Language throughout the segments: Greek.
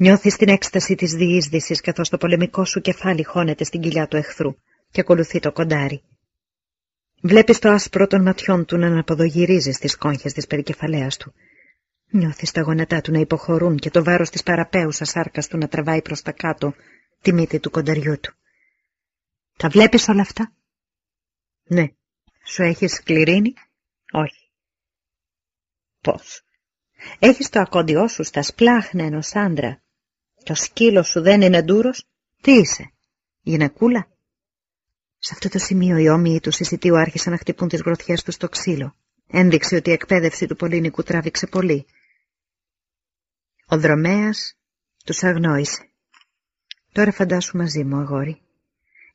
Νιώθεις την έκσταση της διείσδυσης καθώς το πολεμικό σου κεφάλι χώνεται στην κοιλιά του εχθρού και ακολουθεί το κοντάρι. Βλέπεις το άσπρο των ματιών του να αναποδογυρίζει στις κόγχες της περικεφαλαίας του. Νιώθεις τα γόνατά του να υποχωρούν και το βάρος της παραπέουσας σάρκας του να τραβάει προς τα κάτω τη μύτη του κονταριού του. Τα βλέπεις όλα αυτά; Ναι. Σου έχεις σκληρίνει; Όχι. Πώς; Έχεις το ακόντιό σου στα σπλάχνα ενός άντρα. Το σκύλος σου δεν είναι ντούρος. Τι είσαι, γυναικούλα; Σε αυτό το σημείο οι όμοιοι του συσιτίου άρχισαν να χτυπούν τις γροθιές τους στο ξύλο. Ένδειξε ότι η εκπαίδευση του πολύνικου τράβηξε πολύ. Ο δρομέας τους αγνόησε. Τώρα φαντάσου μαζί μου, αγόρι.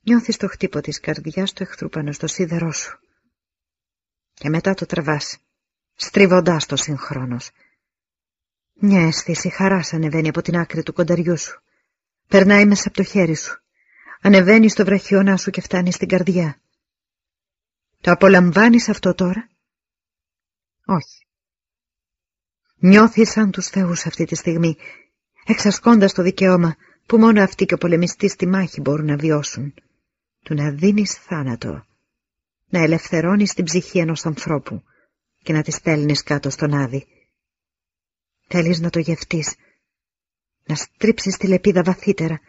Νιώθεις το χτύπο της καρδιάς του εχθρού πάνω στο σίδερό σου. Και μετά το τραβάς, στρίβοντάς το συγχρόνως. Μια αίσθηση χαράς ανεβαίνει από την άκρη του κονταριού σου. Περνάει μέσα από το χέρι σου. Ανεβαίνει στο βραχιόνά σου και φτάνει στην καρδιά. Το απολαμβάνεις αυτό τώρα; Όχι. Νιώθεις σαν τους θεούς αυτή τη στιγμή, εξασκώντας το δικαίωμα που μόνο αυτοί και ο πολεμιστής στη μάχη μπορούν να βιώσουν. Του να δίνεις θάνατο, να ελευθερώνεις την ψυχή ενός ανθρώπου και να τη στέλνεις κάτω στον άδει. Θέλεις να το γευτείς, να στρίψεις τη λεπίδα βαθύτερα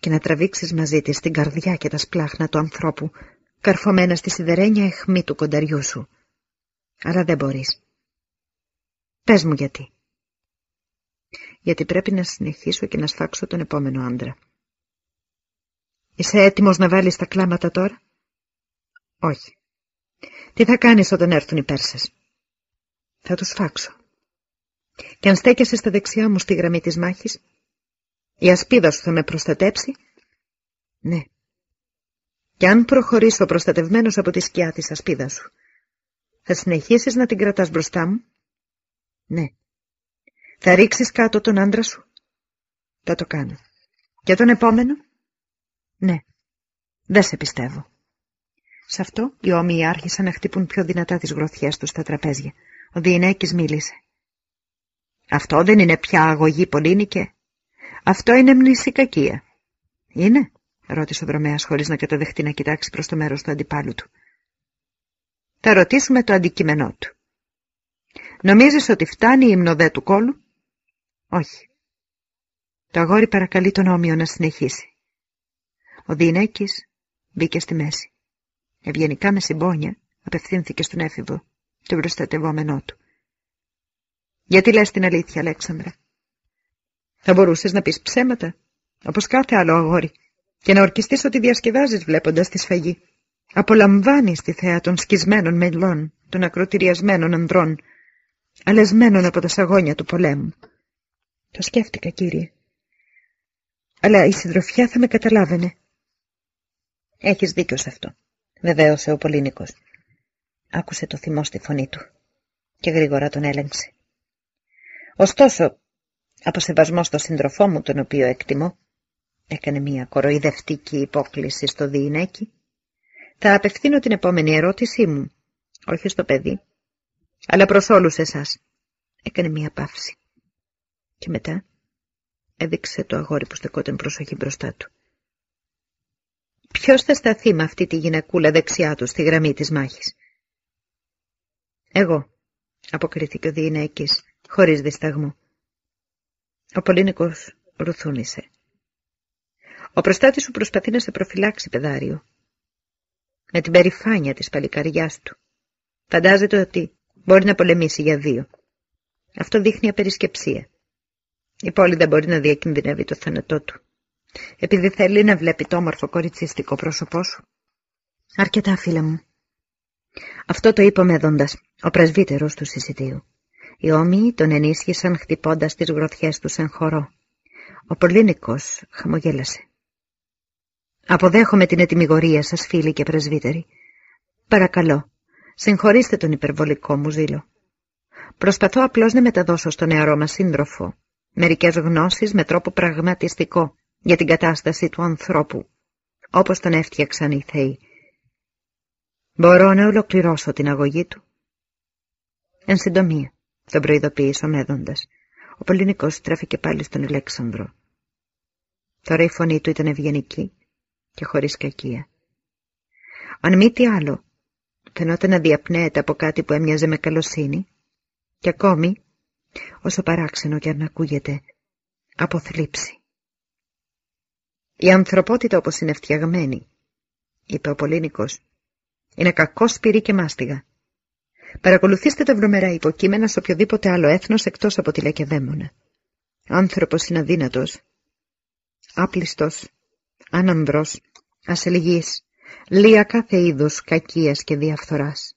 και να τραβήξεις μαζί της την καρδιά και τα σπλάχνα του ανθρώπου καρφωμένα στη σιδερένια αιχμή του κονταριού σου. Αλλά δεν μπορείς. Πες μου γιατί. Γιατί πρέπει να συνεχίσω και να σφάξω τον επόμενο άντρα. Είσαι έτοιμος να βάλεις τα κλάματα τώρα; Όχι. Τι θα κάνεις όταν έρθουν οι Πέρσες; Θα τους φάξω. Και αν στέκεσαι στα δεξιά μου στη γραμμή της μάχης, η ασπίδα σου θα με προστατέψει. Ναι. Και αν προχωρήσω προστατευμένος από τη σκιά της ασπίδας σου, θα συνεχίσεις να την κρατάς μπροστά μου. Ναι. Θα ρίξεις κάτω τον άντρα σου. Θα το κάνω. Και τον επόμενο; Ναι. Δεν σε πιστεύω. Σε αυτό οι όμοιοι άρχισαν να χτυπούν πιο δυνατά τις γροθιές τους στα τραπέζια. Ο Διενέκης μίλησε. Αυτό δεν είναι πια αγωγή Πολύνικε. Αυτό είναι μνησικακία. Είναι, ρώτησε ο δρομέας χωρίς να καταδεχτεί να κοιτάξει προς το μέρος του αντιπάλου του. Θα ρωτήσουμε το αντικείμενό του. Νομίζεις ότι φτάνει η υμνοδέ του κόλου; Όχι. Το αγόρι παρακαλεί τον όμοιο να συνεχίσει. Ο Διηνέκης μπήκε στη μέση. Ευγενικά με συμπόνια απευθύνθηκε στον έφηβο, τον προστατευόμενό του. Γιατί λες την αλήθεια, Αλέξανδρα. Θα μπορούσες να πεις ψέματα, όπως κάθε άλλο αγόρι, και να ορκιστείς ότι διασκεδάζεις βλέποντας τη σφαγή. Απολαμβάνεις τη θέα των σκισμένων μελών, των ακροτηριασμένων ανδρών, αλεσμένων από τα σαγόνια του πολέμου. Το σκέφτηκα, κύριε. Αλλά η συντροφιά θα με καταλάβαινε. Έχεις δίκιο σε αυτό, βεβαίωσε ο Πολύνικος. Άκουσε το θυμό στη φωνή του και γρήγορα τον έλεγξε. Ωστόσο, από σεβασμό στο σύντροφό μου, τον οποίο εκτιμώ, έκανε μια κοροϊδευτική υπόκληση στο διηνέκι, θα απευθύνω την επόμενη ερώτησή μου, όχι στο παιδί, αλλά προς όλους εσάς. Έκανε μια παύση. Και μετά έδειξε το αγόρι που στεκόταν προσοχή μπροστά του. Ποιος θα σταθεί με αυτή τη γυναικούλα δεξιά του στη γραμμή της μάχης; Εγώ, αποκρίθηκε ο διηνέκης, χωρίς δισταγμό. Ο Πολύνικος ρουθούνησε. Ο προστάτης σου προσπαθεί να σε προφυλάξει, παιδάριο. Με την περηφάνεια της παλικαριάς του. Φαντάζεται ότι μπορεί να πολεμήσει για δύο. Αυτό δείχνει απερισκεψία. Η πόλη δεν μπορεί να διακινδυνεύει το θάνατό του. Επειδή θέλει να βλέπει το όμορφο κοριτσίστικο πρόσωπό σου. Αρκετά, φίλε μου. Αυτό το είπε ο ο πρεσβύτερος του συσιτίου. Οι όμοιοι τον ενίσχυσαν χτυπώντας τις γροθιές τους εν χορό. Ο Πολύνικος χαμογέλασε. «Αποδέχομαι την ετοιμιγορία σας, φίλοι και πρεσβύτεροι. Παρακαλώ, συγχωρήστε τον υπερβολικό μου ζήλο. Προσπαθώ απλώς να μεταδώσω στον νεαρό μας σύντροφο μερικές γνώσεις με τρόπο πραγματιστικό για την κατάσταση του ανθρώπου, όπως τον έφτιαξαν οι θεοί. Μπορώ να ολοκληρώσω την αγωγή του. Εν συντομία, τον προειδοποίησε ο Μέδοντας. Ο Πολυνικός στράφηκε πάλι στον Αλέξανδρο. Τώρα η φωνή του ήταν ευγενική και χωρίς κακία. Αν μη τι άλλο, φαινόταν να διαπνέεται από κάτι που έμοιαζε με καλοσύνη και ακόμη, όσο παράξενο και αν ακούγεται, από θλίψη. Η ανθρωπότητα όπως είναι φτιαγμένη, είπε ο Πολύνικος, είναι κακό σπυρί και μάστιγα. Παρακολουθήστε τα βρωμερά υποκείμενα σε οποιοδήποτε άλλο έθνος εκτός από τη Λακεδαίμονα. Άνθρωπος είναι αδύνατος, άπλιστος, άνανδρος, ασελγής, λία κάθε είδους κακίας και διαφθοράς.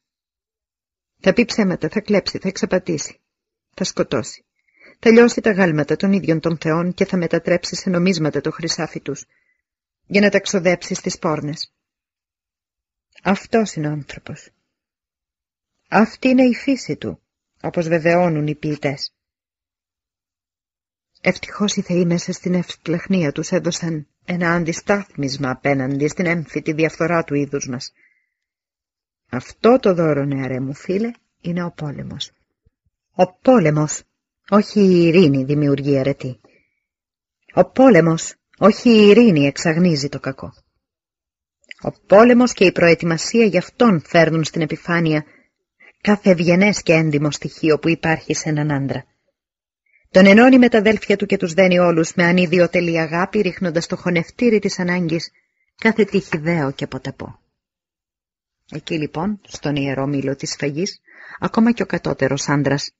Θα πει ψέματα, θα κλέψει, θα εξαπατήσει, θα σκοτώσει. Θα λιώσει τα γάλματα των ίδιων των θεών και θα μετατρέψει σε νομίσματα το χρυσάφι τους, για να τα ξοδέψει στις πόρνες. Αυτός είναι ο άνθρωπος. Αυτή είναι η φύση του, όπως βεβαιώνουν οι ποιητές. Ευτυχώς οι θεοί μέσα στην ευσπλαχνία τους έδωσαν ένα αντιστάθμισμα απέναντι στην έμφυτη διαφθορά του είδους μας. Αυτό το δώρο, νεαρέ μου φίλε, είναι ο πόλεμος. Ο πόλεμος, όχι η ειρήνη, δημιουργεί αρετή. Ο πόλεμος, όχι η ειρήνη, εξαγνίζει το κακό. Ο πόλεμος και η προετοιμασία γι' αυτόν φέρνουν στην επιφάνεια κάθε ευγενές και έντιμο στοιχείο που υπάρχει σε έναν άντρα. Τον ενώνει με τα αδέλφια του και τους δένει όλους με ανιδιοτελή αγάπη, ρίχνοντας το χωνευτήρι της ανάγκης κάθε τύχη δέο και ποτεπό. Εκεί λοιπόν, στον ιερό μήλο της φαγής, ακόμα και ο κατώτερος άντρας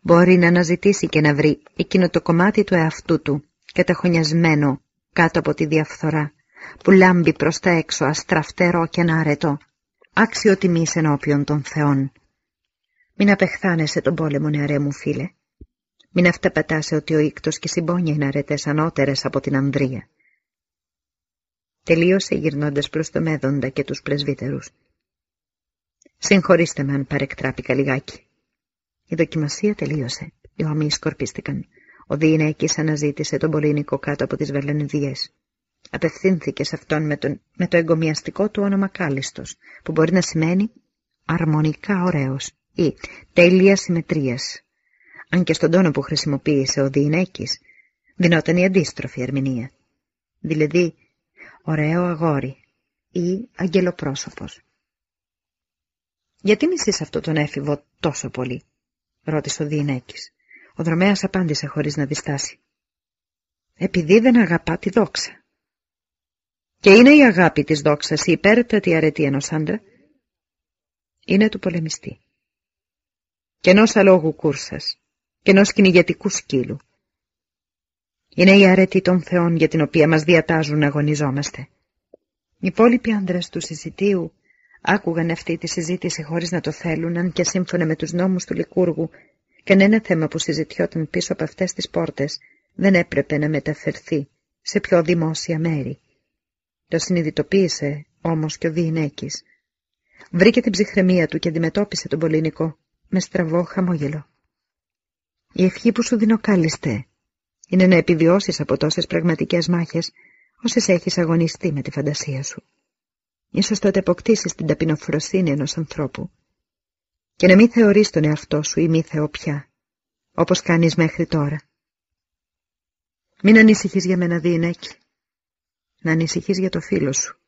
μπορεί να αναζητήσει και να βρει εκείνο το κομμάτι του εαυτού του, καταχωνιασμένο κάτω από τη διαφθορά, που λάμπει προς τα έξω αστραφτερό και ανάρετο, άξιο τιμής ενώπιον των θεών. Μην απεχθάνεσαι τον πόλεμο, νεαρέ μου φίλε. Μην αυταπατάσαι ότι ο ίκτος και συμπόνια είναι αρετές ανώτερες από την Ανδρία. Τελείωσε γυρνώντας προς το Μέδοντα και τους πρεσβύτερους. Συγχωρήστε με αν παρεκτράπηκα λιγάκι. Η δοκιμασία τελείωσε. Οι ομοίοι σκορπίστηκαν. Ο Διηνέκης αναζήτησε τον Πολύνικο κάτω από τις Βελανιδιές. Απευθύνθηκε σε αυτόν με, τον, με το εγκομιαστικό του όνομα Κάλιστος, που μπορεί να σημαίνει αρμονικά ωραίος ή τέλεια συμμετρίας. Αν και στον τόνο που χρησιμοποίησε ο Διηνέκης, δινόταν η αντίστροφη ερμηνεία. Δηλαδή, ωραίο αγόρι ή αγγελοπρόσωπος. «Γιατί μισείς αυτό τον έφηβο τόσο πολύ» ρώτησε ο Διηνέκης. Ο δρομέας απάντησε χωρίς να διστάσει. «Επειδή δεν αγαπά τη δόξα». «Και είναι η αγάπη της δόξας η υπέρτατη αρετή ενός άντρα» «Είναι του πολεμιστή» «και ενός αλόγου κούρσας» «και ενός κυνηγετικού σκύλου» Είναι η αρετή των θεών για την οποία μας διατάζουν να αγωνιζόμαστε. Οι υπόλοιποι άντρες του συζητίου άκουγαν αυτή τη συζήτηση χωρίς να το θέλουν, αν και σύμφωνα με τους νόμους του Λικούργου, κανένα θέμα που συζητιόταν πίσω από αυτές τις πόρτες δεν έπρεπε να μεταφερθεί σε πιο δημόσια μέρη. Το συνειδητοποίησε όμως και ο Διηνέκης. Βρήκε την ψυχραιμία του και αντιμετώπισε τον Πολύνικο με στραβό χαμόγελο. Η ευχή που σου δίνω κάλιστε είναι να επιβιώσεις από τόσες πραγματικές μάχες όσες έχεις αγωνιστεί με τη φαντασία σου. Ίσως τότε αποκτήσεις την ταπεινοφροσύνη ενός ανθρώπου και να μην θεωρείς τον εαυτό σου ή μη θεό πια, όπως κάνεις μέχρι τώρα. Μην ανησυχείς για μένα, Διενέκη. Να ανησυχείς για το φίλο σου.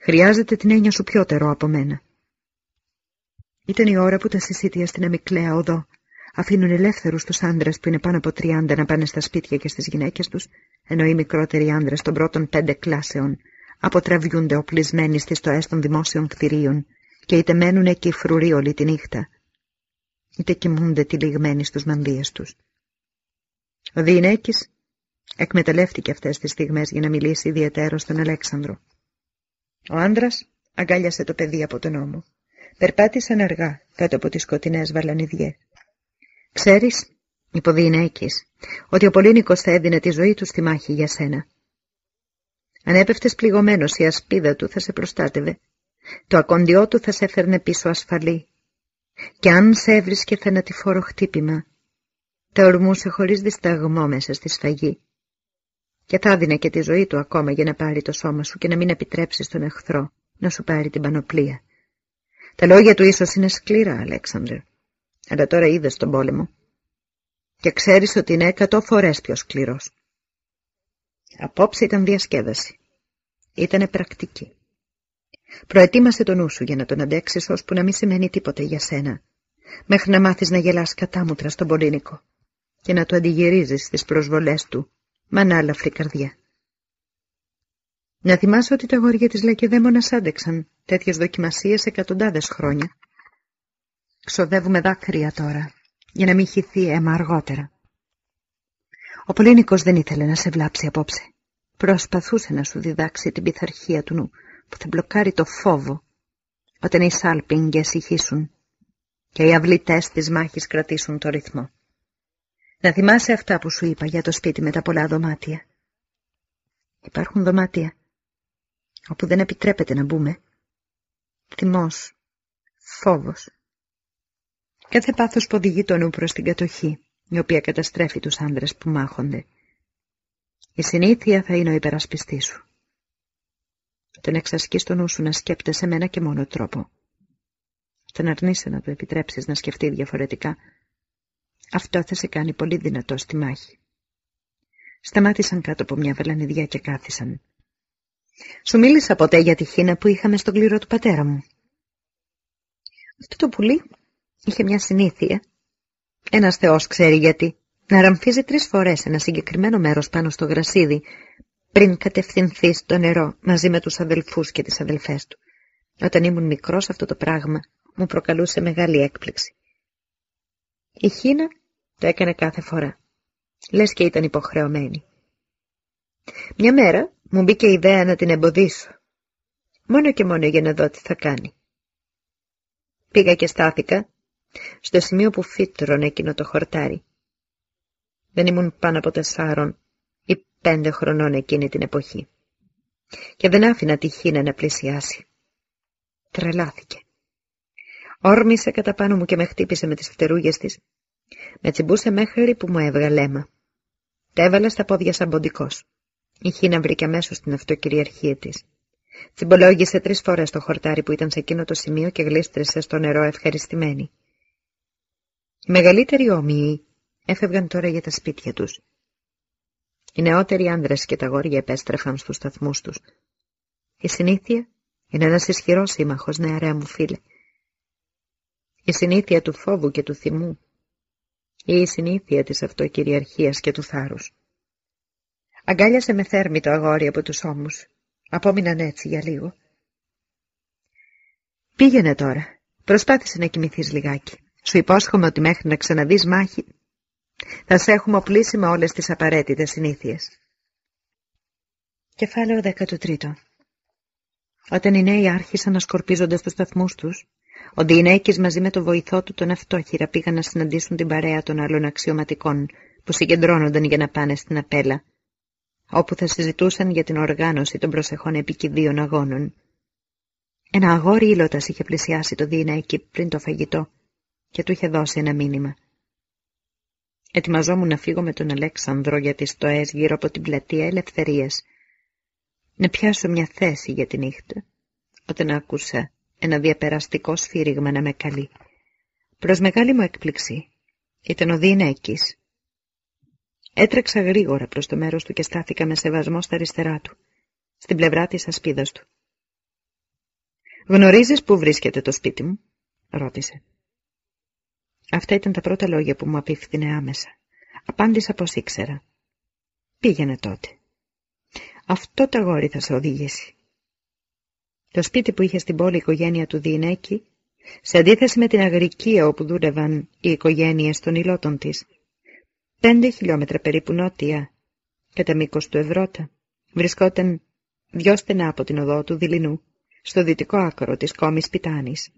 Χρειάζεται την έννοια σου πιότερο από μένα. Ήταν η ώρα που τα συσίτια στην αμυκλαία οδό αφήνουν ελεύθερους τους άντρες που είναι πάνω από τριάντα να πάνε στα σπίτια και στις γυναίκες τους, ενώ οι μικρότεροι άντρες των πρώτων πέντε κλάσεων αποτραβιούνται οπλισμένοι στις στοές των δημόσιων κτηρίων και είτε μένουν εκεί φρουροί όλη τη νύχτα, είτε κοιμούνται τυλιγμένοι στους μανδύες τους. Ο Διηνέκης εκμεταλλεύτηκε αυτές τις στιγμές για να μιλήσει ιδιαίτερο στον Αλέξανδρο. Ο άντρας αγκάλιασε το παιδί από τον ώμο. Περπάτησαν αργά κάτω από τις σκοτεινές βαλανιδιές. «Ξέρεις», είπε ο Διηνέκης, «ότι ο Πολύνικος θα έδινε τη ζωή του στη μάχη για σένα. Αν έπεφτες πληγωμένος η ασπίδα του θα σε προστάτευε. Το ακοντιό του θα σε έφερνε πίσω ασφαλή. Και αν σε έβρισκε θανατηφόρο χτύπημα, τα ορμούσε χωρίς δισταγμό μέσα στη σφαγή. Και θα δίνε και τη ζωή του ακόμα για να πάρει το σώμα σου και να μην επιτρέψεις στον εχθρό να σου πάρει την πανοπλία. Τα λόγια του ίσως είναι σκληρά, Αλέξανδρε, αλλά τώρα είδες τον πόλεμο. και ξέρεις ότι είναι εκατό φορές πιο σκληρός. Απόψε ήταν διασκέδαση. Ήτανε πρακτική. Προετοίμασε τον νου σου για να τον αντέξεις ώσπου να μην σημαίνει τίποτε για σένα, μέχρι να μάθεις να γελάς κατάμουτρα στον Πολύνικο και να του αντιγυρίζεις στις προσβολές του με ανάλαφρη καρδιά. Να θυμάσαι ότι τα αγόρια της Λακεδαίμονας άντεξαν τέτοιες δοκιμασίες εκατοντάδες χρόνια. Ξοδεύουμε δάκρυα τώρα, για να μην χυθεί αίμα αργότερα. Ο Πολύνικος δεν ήθελε να σε βλάψει απόψε. Προσπαθούσε να σου διδάξει την πειθαρχία του νου, που θα μπλοκάρει το φόβο, όταν οι σάλπιγγες ησυχήσουν και οι αυλητές της μάχης κρατήσουν το ρυθμό. Να θυμάσαι αυτά που σου είπα για το σπίτι με τα πολλά δωμάτια. Υπάρχουν δωμάτια όπου δεν επιτρέπεται να μπούμε. Θυμός, φόβος. Κάθε πάθος που οδηγεί το νου προς την κατοχή, η οποία καταστρέφει τους άντρες που μάχονται. Η συνήθεια θα είναι ο υπερασπιστής σου. Όταν εξασκείς το νου σου να σκέπτεσαι με ένα και μόνο τρόπο. Όταν αρνείσαι να του επιτρέψεις να σκεφτεί διαφορετικά, αυτό θα σε κάνει πολύ δυνατό στη μάχη. Σταμάτησαν κάτω από μια βελανιδιά και κάθισαν. Σου μίλησα ποτέ για τη χίνα που είχαμε στον κλήρο του πατέρα μου. Αυτό το πουλί είχε μια συνήθεια. Ένας θεός ξέρει γιατί. Να ραμφίζει τρεις φορές ένα συγκεκριμένο μέρος πάνω στο γρασίδι πριν κατευθυνθεί στο νερό μαζί με τους αδελφούς και τις αδελφές του. Όταν ήμουν μικρός αυτό το πράγμα μου προκαλούσε μεγάλη έκπληξη. Η Χίνα το έκανε κάθε φορά. Λες και ήταν υποχρεωμένη. Μια μέρα μου μπήκε η ιδέα να την εμποδίσω. Μόνο και μόνο για να δω τι θα κάνει. Πήγα και στάθηκα στο σημείο που φύτρωνε εκείνο το χορτάρι. Δεν ήμουν πάνω από τεσσάρων ή πέντε χρονών εκείνη την εποχή. Και δεν άφηνα τη Χίνα να πλησιάσει. Τρελάθηκε. Όρμησε κατά πάνω μου και με χτύπησε με τις φτερούγες της. Με τσιμπούσε μέχρι που μου έβγαλε αίμα. Τα έβαλε στα πόδια σαν ποντικός. Η Χίνα βρήκε αμέσως την αυτοκυριαρχία της. Τσιμπολόγησε τρεις φορές το χορτάρι που ήταν σε εκείνο το σημείο και γλίστρησε στο νερό ευχαριστημένη. Οι μεγαλύτεροι όμοιοι έφευγαν τώρα για τα σπίτια τους. Οι νεότεροι άνδρες και τα γόρια επέστρεφαν στους σταθμούς τους. Η συνήθεια είναι ένας ισχυρός σύμμαχος, νεαρέα μου φίλε. Η συνήθεια του φόβου και του θυμού ή η συνήθεια της αυτοκυριαρχίας και του θάρρους. Αγκάλιασε με θέρμη το αγόρι από τους ώμους. Απόμειναν έτσι για λίγο. Πήγαινε τώρα. Προσπάθησε να κοιμηθείς λιγάκι. Σου υπόσχομαι ότι μέχρι να ξαναδείς μάχη θα σε έχουμε οπλίσει με όλες τις απαραίτητες συνήθειες. Κεφάλαιο 13 Όταν οι νέοι άρχισαν να σκορπίζονται στους σταθμούς τους, ο Ντινέκης μαζί με το βοηθό του τον αυτόχειρα πήγαν να συναντήσουν την παρέα των άλλων αξιωματικών που συγκεντρώνονταν για να πάνε στην απέλα όπου θα συζητούσαν για την οργάνωση των προσεχών επικηδίων αγώνων. Ένα αγόρι ήλωτας είχε πλησιάσει το εκεί πριν το φαγητό και του είχε δώσει ένα μήνυμα. Ετοιμαζόμουν να φύγω με τον Αλέξανδρο για τις στοές γύρω από την πλατεία Ελευθερίας. Να πιάσω μια θέση για τη νύχτα, όταν άκουσα ένα διαπεραστικό σφύριγμα να με καλεί. Προς μεγάλη μου έκπληξη ήταν ο Διηνέκης, Έτρεξα γρήγορα προς το μέρος του και στάθηκα με σεβασμό στα αριστερά του, στην πλευρά της ασπίδας του. «Γνωρίζεις πού βρίσκεται το σπίτι μου» ρώτησε. Αυτά ήταν τα πρώτα λόγια που μου απίφθηνε άμεσα. Απάντησα πως ήξερα. Πήγαινε τότε. Αυτό το αγόρι θα σε οδηγήσει. Το σπίτι που είχε στην πόλη η οικογένεια του Διηνέκη, σε αντίθεση με την αγρικία όπου δούλευαν οι οικογένειες των υλότων της, πέντε χιλιόμετρα περίπου νότια, κατά μήκος του Ευρώτα, βρισκόταν δυο στενά από την οδό του Δηληνού, στο δυτικό άκρο της κόμης Πιτάνης.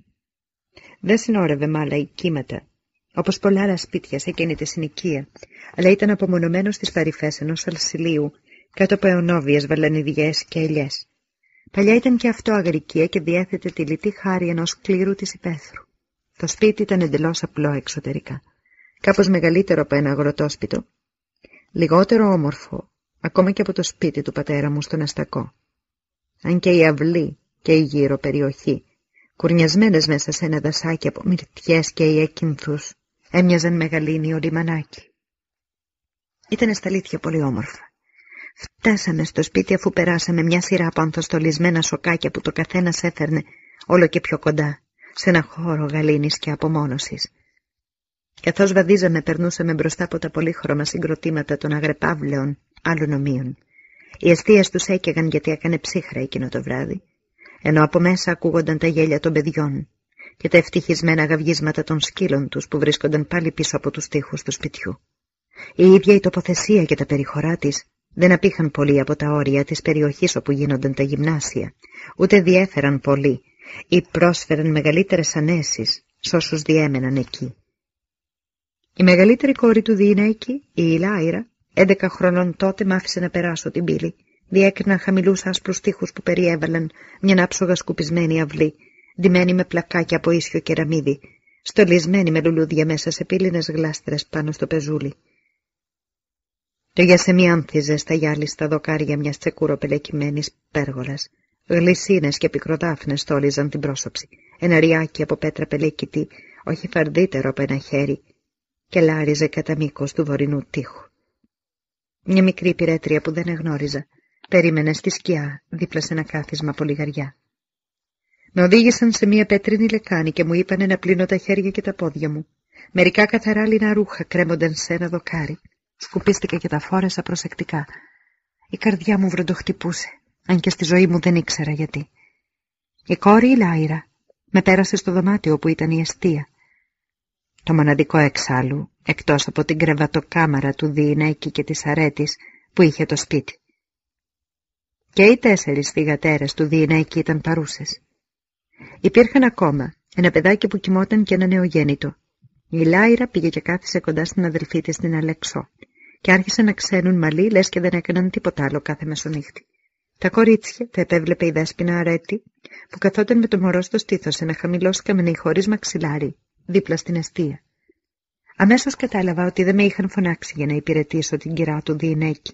Δεν συνόρευε μάλα η κύματα, όπως πολλά άλλα σπίτια σε εκείνη τη συνοικία, αλλά ήταν απομονωμένος στις παρυφές ενός αλσιλίου, κάτω από αιωνόβιες βαλανιδιές και ελιές. Παλιά ήταν και αυτό αγρικία και διέθετε τη λιτή χάρη ενός κλήρου της υπαίθρου. Το σπίτι ήταν εντελώς απλό εξωτερικά κάπως μεγαλύτερο από ένα αγροτόσπιτο, λιγότερο όμορφο, ακόμα και από το σπίτι του πατέρα μου στον Αστακό. Αν και η αυλή και η γύρω περιοχή, κουρνιασμένες μέσα σε ένα δασάκι από μυρτιές και ιεκίνθους, έμοιαζαν μεγαλύνιο λιμανάκι. Ήταν στα αλήθεια πολύ όμορφα. Φτάσαμε στο σπίτι αφού περάσαμε μια σειρά από ανθοστολισμένα σοκάκια που το καθένας έφερνε όλο και πιο κοντά, σε ένα χώρο γαλήνης και απομόνωσης. Καθώς βαδίζαμε περνούσαμε μπροστά από τα πολύχρωμα συγκροτήματα των αγρεπάβλεων άλλων ομοίων. Οι αιστείες τους έκαιγαν γιατί έκανε ψύχρα εκείνο το βράδυ, ενώ από μέσα ακούγονταν τα γέλια των παιδιών και τα ευτυχισμένα γαυγίσματα των σκύλων τους που βρίσκονταν πάλι πίσω από τους τοίχους του σπιτιού. Η ίδια η τοποθεσία και τα περιχωρά της δεν απήχαν πολύ από τα όρια της περιοχής όπου γίνονταν τα γυμνάσια, ούτε διέφεραν πολύ ή πρόσφεραν μεγαλύτερες ανέσεις σ' όσους διέμεναν εκεί. Η μεγαλύτερη κόρη του Διηνέκη, η Ηλάιρα, έντεκα χρονών τότε μ' άφησε να περάσω την πύλη. Διέκρινα χαμηλούς άσπρους τείχους που περιέβαλαν μια άψογα σκουπισμένη αυλή, ντυμένη με πλακάκια από ίσιο κεραμίδι, στολισμένη με λουλούδια μέσα σε πύλινες γλάστρες πάνω στο πεζούλι. Το γιασεμί άνθιζε στα γυάλιστα δοκάρια μιας τσεκούροπελεκυμένης πέργολας. Γλυσίνες και πικροδάφνες στόλιζαν την πρόσωψη. Ένα ριάκι από πέτρα πελέκητη, όχι φαρδύτερο από ένα χέρι, και λάριζε κατά μήκος του βορεινού τείχου. Μια μικρή πυρέτρια που δεν εγνώριζα, περίμενε στη σκιά δίπλα σε ένα κάθισμα από λιγαριά. Με οδήγησαν σε μια πέτρινη λεκάνη και μου είπαν να πλύνω τα χέρια και τα πόδια μου. Μερικά καθαράλινα ρούχα κρέμονταν σε ένα δοκάρι. Σκουπίστηκα και τα φόρεσα προσεκτικά. Η καρδιά μου βροντοχτυπούσε, αν και στη ζωή μου δεν ήξερα γιατί. Η κόρη η Λάιρα με πέρασε στο δωμάτιο που ήταν η αιστεία το μοναδικό εξάλλου, εκτός από την κρεβατοκάμαρα του Διηνέκη και της Αρέτης που είχε το σπίτι. Και οι τέσσερις θυγατέρες του Διηνέκη ήταν παρούσες. Υπήρχαν ακόμα ένα παιδάκι που κοιμόταν και ένα νεογέννητο. Η Λάιρα πήγε και κάθισε κοντά στην αδελφή της την Αλεξό και άρχισε να ξένουν μαλλί λες και δεν έκαναν τίποτα άλλο κάθε μεσονύχτη. Τα κορίτσια τα επέβλεπε η δέσποινα αρέτη που καθόταν με το μωρό στο στήθος σε ένα χαμηλό σκαμνί χωρίς μαξιλάρι δίπλα στην αιστεία. Αμέσως κατάλαβα ότι δεν με είχαν φωνάξει για να υπηρετήσω την κυρά του Διενέκη.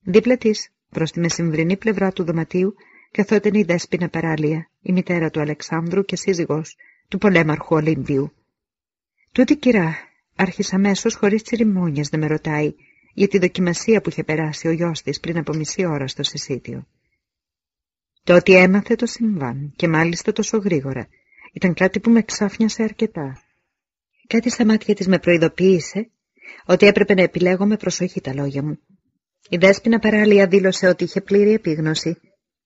Δίπλα της, προς τη μεσημβρινή πλευρά του δωματίου, καθόταν η δέσποινα παράλια, η μητέρα του Αλεξάνδρου και σύζυγος του πολέμαρχου Ολύμπιου. Τούτη κυρά άρχισε αμέσως χωρίς τσιριμόνιας να με ρωτάει για τη δοκιμασία που είχε περάσει ο γιος της πριν από μισή ώρα στο συσίτιο. Το ότι έμαθε το συμβάν και μάλιστα τόσο γρήγορα ήταν κάτι που με ξάφνιασε αρκετά. Κάτι στα μάτια της με προειδοποίησε ότι έπρεπε να επιλέγω με προσοχή τα λόγια μου. Η δέσποινα παράλια δήλωσε ότι είχε πλήρη επίγνωση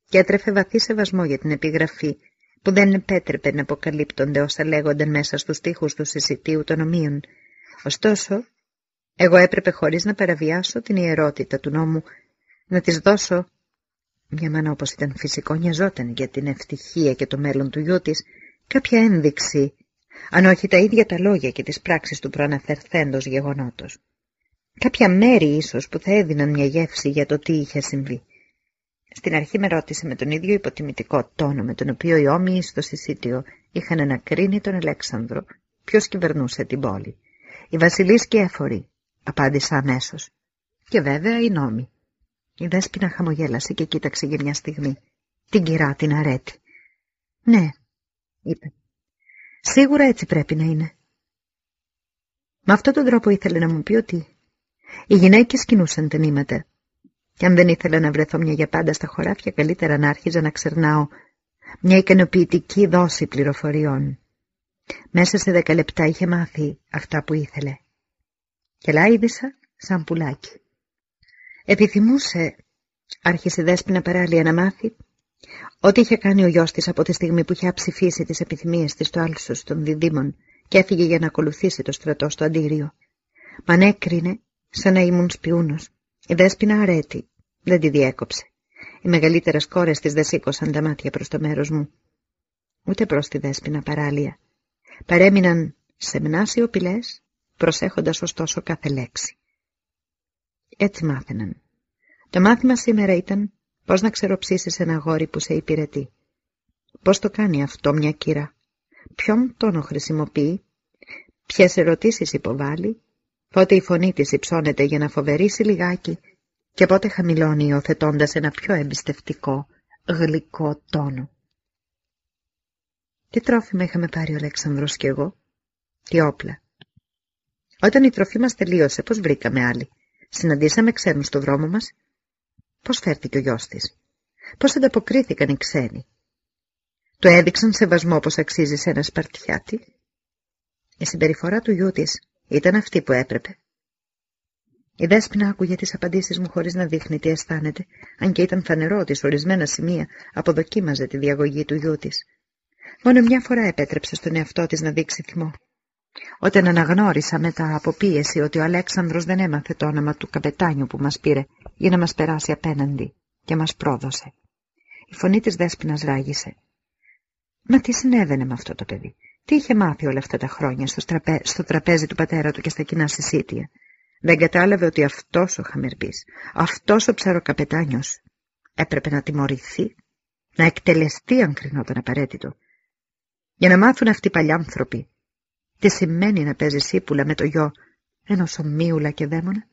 και έτρεφε βαθύ σεβασμό για την επιγραφή που δεν επέτρεπε να αποκαλύπτονται όσα λέγονταν μέσα στους τοίχους του συσιτίου των ομοίων. Ωστόσο, εγώ έπρεπε χωρίς να παραβιάσω την ιερότητα του νόμου να της δώσω μια μάνα όπως ήταν φυσικό νοιαζόταν για την ευτυχία και το μέλλον του γιού της κάποια ένδειξη, αν όχι τα ίδια τα λόγια και τις πράξεις του προαναφερθέντος γεγονότος. Κάποια μέρη ίσως που θα έδιναν μια γεύση για το τι είχε συμβεί. Στην αρχή με ρώτησε με τον ίδιο υποτιμητικό τόνο με τον οποίο οι όμοιοι στο συσίτιο είχαν ανακρίνει τον Αλέξανδρο ποιος κυβερνούσε την πόλη. Η Βασιλίσκη έφορη, απάντησα αμέσως. Και βέβαια η νόμη. Η δέσποινα χαμογέλασε και κοίταξε για μια στιγμή. Την κυρά την αρέτη. Ναι, είπε. Σίγουρα έτσι πρέπει να είναι. Με αυτόν τον τρόπο ήθελε να μου πει ότι οι γυναίκες κινούσαν ταινήματα και αν δεν ήθελα να βρεθώ μια για πάντα στα χωράφια καλύτερα να άρχιζα να ξερνάω μια ικανοποιητική δόση πληροφοριών. Μέσα σε δέκα λεπτά είχε μάθει αυτά που ήθελε. Και λάιδισα σαν πουλάκι. Επιθυμούσε, άρχισε δέσποινα παράλια να μάθει, Ό,τι είχε κάνει ο γιος της από τη στιγμή που είχε αψηφίσει τις επιθυμίες της στο άλσος των διδήμων και έφυγε για να ακολουθήσει το στρατό στο αντίριο. Μ' ανέκρινε σαν να ήμουν σπιούνος. Η δέσποινα αρέτη. Δεν τη διέκοψε. Οι μεγαλύτερες κόρες της δεν σήκωσαν τα μάτια προς το μέρος μου. Ούτε προς τη δέσποινα παράλια. Παρέμειναν σεμνά σιωπηλές, προσέχοντας ωστόσο κάθε λέξη. Έτσι μάθαιναν. Το μάθημα σήμερα ήταν Πώς να ξεροψίσεις ένα γόρι που σε υπηρετεί; Πώς το κάνει αυτό μια κύρα; Ποιον τόνο χρησιμοποιεί; Ποιες ερωτήσεις υποβάλλει; Πότε η φωνή της υψώνεται για να φοβερήσει λιγάκι; Και πότε χαμηλώνει υιοθετώντας ένα πιο εμπιστευτικό, γλυκό τόνο; Τι τρόφιμα είχαμε πάρει ο Αλέξανδρος και εγώ; Τι όπλα; Όταν η τροφή μας τελείωσε, πώς βρήκαμε άλλη; Συναντήσαμε ξένους στο δρόμο μας; Πώς φέρθηκε ο γιος της; Πώς ανταποκρίθηκαν οι ξένοι; Του έδειξαν σεβασμό όπως αξίζει σε ένα σπαρτιάτη; Η συμπεριφορά του γιού της ήταν αυτή που έπρεπε. Η Δέσποινα άκουγε τις απαντήσεις μου χωρίς να δείχνει τι αισθάνεται, αν και ήταν φανερό ότι σε ορισμένα σημεία αποδοκίμαζε τη διαγωγή του γιού της. Μόνο μια φορά επέτρεψε στον εαυτό της να δείξει θυμό. Όταν αναγνώρισα μετά από πίεση ότι ο Αλέξανδρος δεν έμαθε το όνομα του καπετάνιου που μας πήρε για να μας περάσει απέναντι και μας πρόδωσε. Η φωνή της Δέσποινας ράγισε. Μα τι συνέβαινε με αυτό το παιδί; Τι είχε μάθει όλα αυτά τα χρόνια στο, στραπέ... στο τραπέζι του πατέρα του και στα κοινά συσίτια; Δεν κατάλαβε ότι αυτός ο χαμερμπής, αυτός ο ψαροκαπετάνιος έπρεπε να τιμωρηθεί, να εκτελεστεί αν κρινόταν απαραίτητο. Για να μάθουν αυτοί οι παλιάνθρωποι τι σημαίνει να παίζεις σίπουλα με το γιο ενός ομοίουλα και δαίμονα;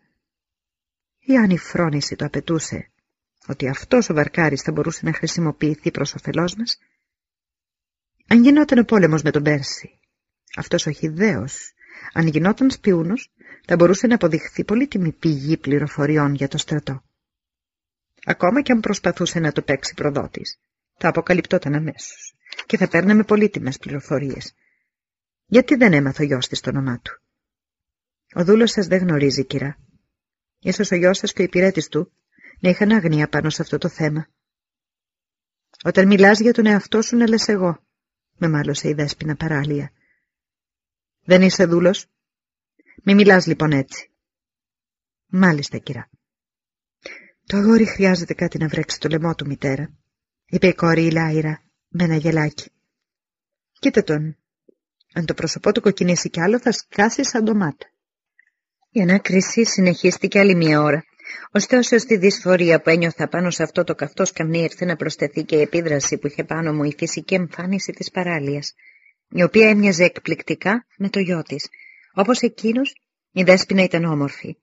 Ή αν η φρόνηση το απαιτούσε ότι αυτός ο Βαρκάρης θα μπορούσε να χρησιμοποιηθεί προς όφελός μας, αν γινόταν ο πόλεμος με τον Πέρση, αυτός ο χιδαίος, αν γινόταν σπιούνος, θα μπορούσε να αποδειχθεί πολύτιμη πηγή πληροφοριών για το στρατό. Ακόμα και αν προσπαθούσε να το παίξει προδότης, θα αποκαλυπτόταν αμέσως και θα παίρναμε πολύτιμες πληροφορίες. Γιατί δεν έμαθε ο γιος της το όνομά του; Ο δούλος σας δεν γνωρίζει, κυρά. Ίσως ο γιος σας και ο υπηρέτης του να είχαν άγνοια πάνω σε αυτό το θέμα. Όταν μιλάς για τον εαυτό σου να λες εγώ, με μάλωσε η δέσποινα παράλια. Δεν είσαι δούλος; Μη μιλάς λοιπόν έτσι. Μάλιστα, κυρά. Το αγόρι χρειάζεται κάτι να βρέξει το λαιμό του, μητέρα, είπε η κόρη η Λάιρα με ένα γελάκι. Κοίτα τον. Αν το πρόσωπό του κοκκινήσει κι άλλο θα σκάσει σαν ντομάτα. Η ανάκριση συνεχίστηκε άλλη μία ώρα. Ωστόσο, στη δυσφορία που ένιωθα πάνω σε αυτό το καυτός σκαμνί ήρθε να προσθεθεί και η επίδραση που είχε πάνω μου η φυσική εμφάνιση της παράλιας, η οποία έμοιαζε εκπληκτικά με το γιο της. Όπως εκείνος, η δέσποινα ήταν όμορφη,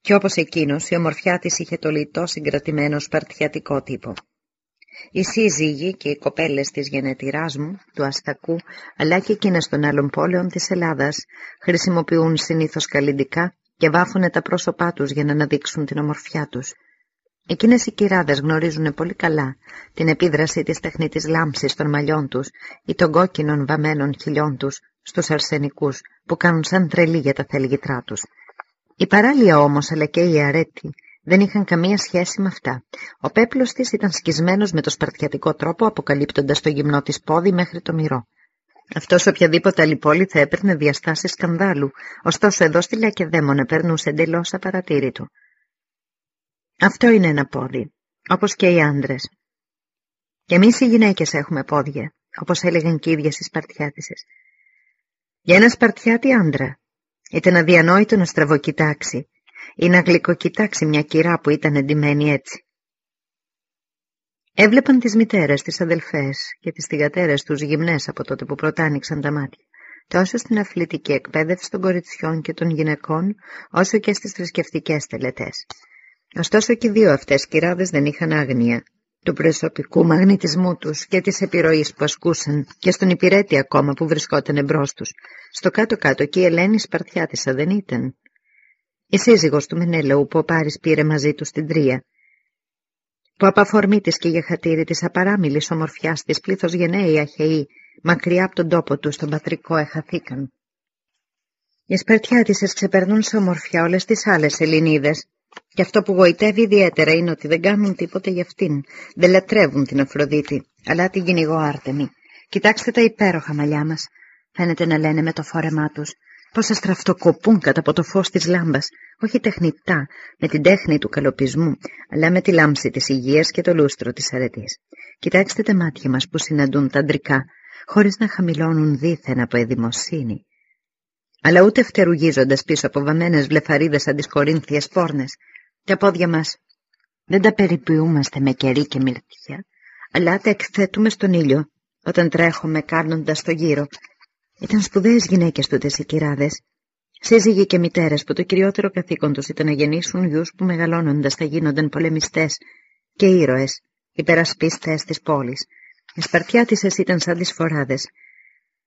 και όπως εκείνος, η ομορφιά της είχε το λιτό συγκρατημένο σπαρτιατικό τύπο. Οι σύζυγοι και οι κοπέλες της γενετηράς μου, του Αστακού, αλλά και εκείνες των άλλων πόλεων της Ελλάδας, χρησιμοποιούν συνήθως καλλιντικά και βάφουν τα πρόσωπά τους για να αναδείξουν την ομορφιά τους. Εκείνες οι κυράδες γνωρίζουν πολύ καλά την επίδραση της τεχνητής λάμψης των μαλλιών τους ή των κόκκινων βαμμένων χιλιών τους στους αρσενικούς που κάνουν σαν τρελή για τα θέλγητρά τους. Η παράλια όμως αλλά και η αρέτη δεν είχαν καμία σχέση με αυτά. Ο πέπλος της ήταν σκισμένος με το σπαρτιατικό τρόπο αποκαλύπτοντας το γυμνό της πόδι μέχρι το μυρό. Αυτός οποιαδήποτε άλλη πόλη θα έπαιρνε διαστάσεις σκανδάλου, ωστόσο εδώ στη Λακεδαίμονα περνούσε εντελώς απαρατήρητο. Αυτό είναι ένα πόδι, όπως και οι άντρες. Και εμείς οι γυναίκες έχουμε πόδια, όπως έλεγαν και οι ίδιες οι Σπαρτιάτισες. Για ένα Σπαρτιάτη άντρα ήταν αδιανόητο να στραβοκοιτάξει ή να γλυκοκοιτάξει μια κυρά που ήταν εντυμένη έτσι. Έβλεπαν τις μητέρες, τις αδελφές και τις θυγατέρες τους γυμνές από τότε που πρώτα άνοιξαν τα μάτια, τόσο στην αθλητική εκπαίδευση των κοριτσιών και των γυναικών, όσο και στις θρησκευτικές τελετές. Ωστόσο και οι δύο αυτές κυράδες δεν είχαν άγνοια του προσωπικού μαγνητισμού τους και της επιρροής που ασκούσαν και στον υπηρέτη ακόμα που βρισκόταν εμπρός τους. Στο κάτω-κάτω και η Ελένη Σπαρτιάτισσα δεν ήταν. Η σύζυγος του Μενέλαου που ο Πάρης πήρε μαζί του στην Τρία που από αφορμή της και για χατήρι της απαράμιλης ομορφιάς της πλήθος γενναίοι αχαιοί, μακριά από τον τόπο του στον πατρικό εχαθήκαν. Οι Σπαρτιάτισσες ξεπερνούν σε ομορφιά όλες τις άλλες Ελληνίδες και αυτό που γοητεύει ιδιαίτερα είναι ότι δεν κάνουν τίποτε για αυτήν, δεν λατρεύουν την Αφροδίτη, αλλά την κυνηγό Άρτεμη. Κοιτάξτε τα υπέροχα μαλλιά μας, φαίνεται να λένε με το φόρεμά τους, Πόσα στραφτοκοπούν κατά από το φως της λάμπας, όχι τεχνητά, με την τέχνη του καλοπισμού, αλλά με τη λάμψη της υγείας και το λούστρο της αρετής. Κοιτάξτε τα μάτια μας που συναντούν τα αντρικά, χωρίς να χαμηλώνουν δίθεν από εδημοσύνη. Αλλά ούτε φτερουγίζοντας πίσω από βαμμένες βλεφαρίδες αντισκορίνθιες πόρνες, τα πόδια μας δεν τα περιποιούμαστε με κερί και μυρτιά, αλλά τα εκθέτουμε στον ήλιο όταν τρέχουμε κάνοντας το γύρο ήταν σπουδαίες γυναίκες τούτε οι κυράδες, σύζυγοι και μητέρες που το κυριότερο καθήκον τους ήταν να γεννήσουν γιους που μεγαλώνοντας θα γίνονταν πολεμιστές και ήρωες, υπερασπίστες της πόλης. Οι Σπαρτιάτισσες ήταν σαν τις φοράδες.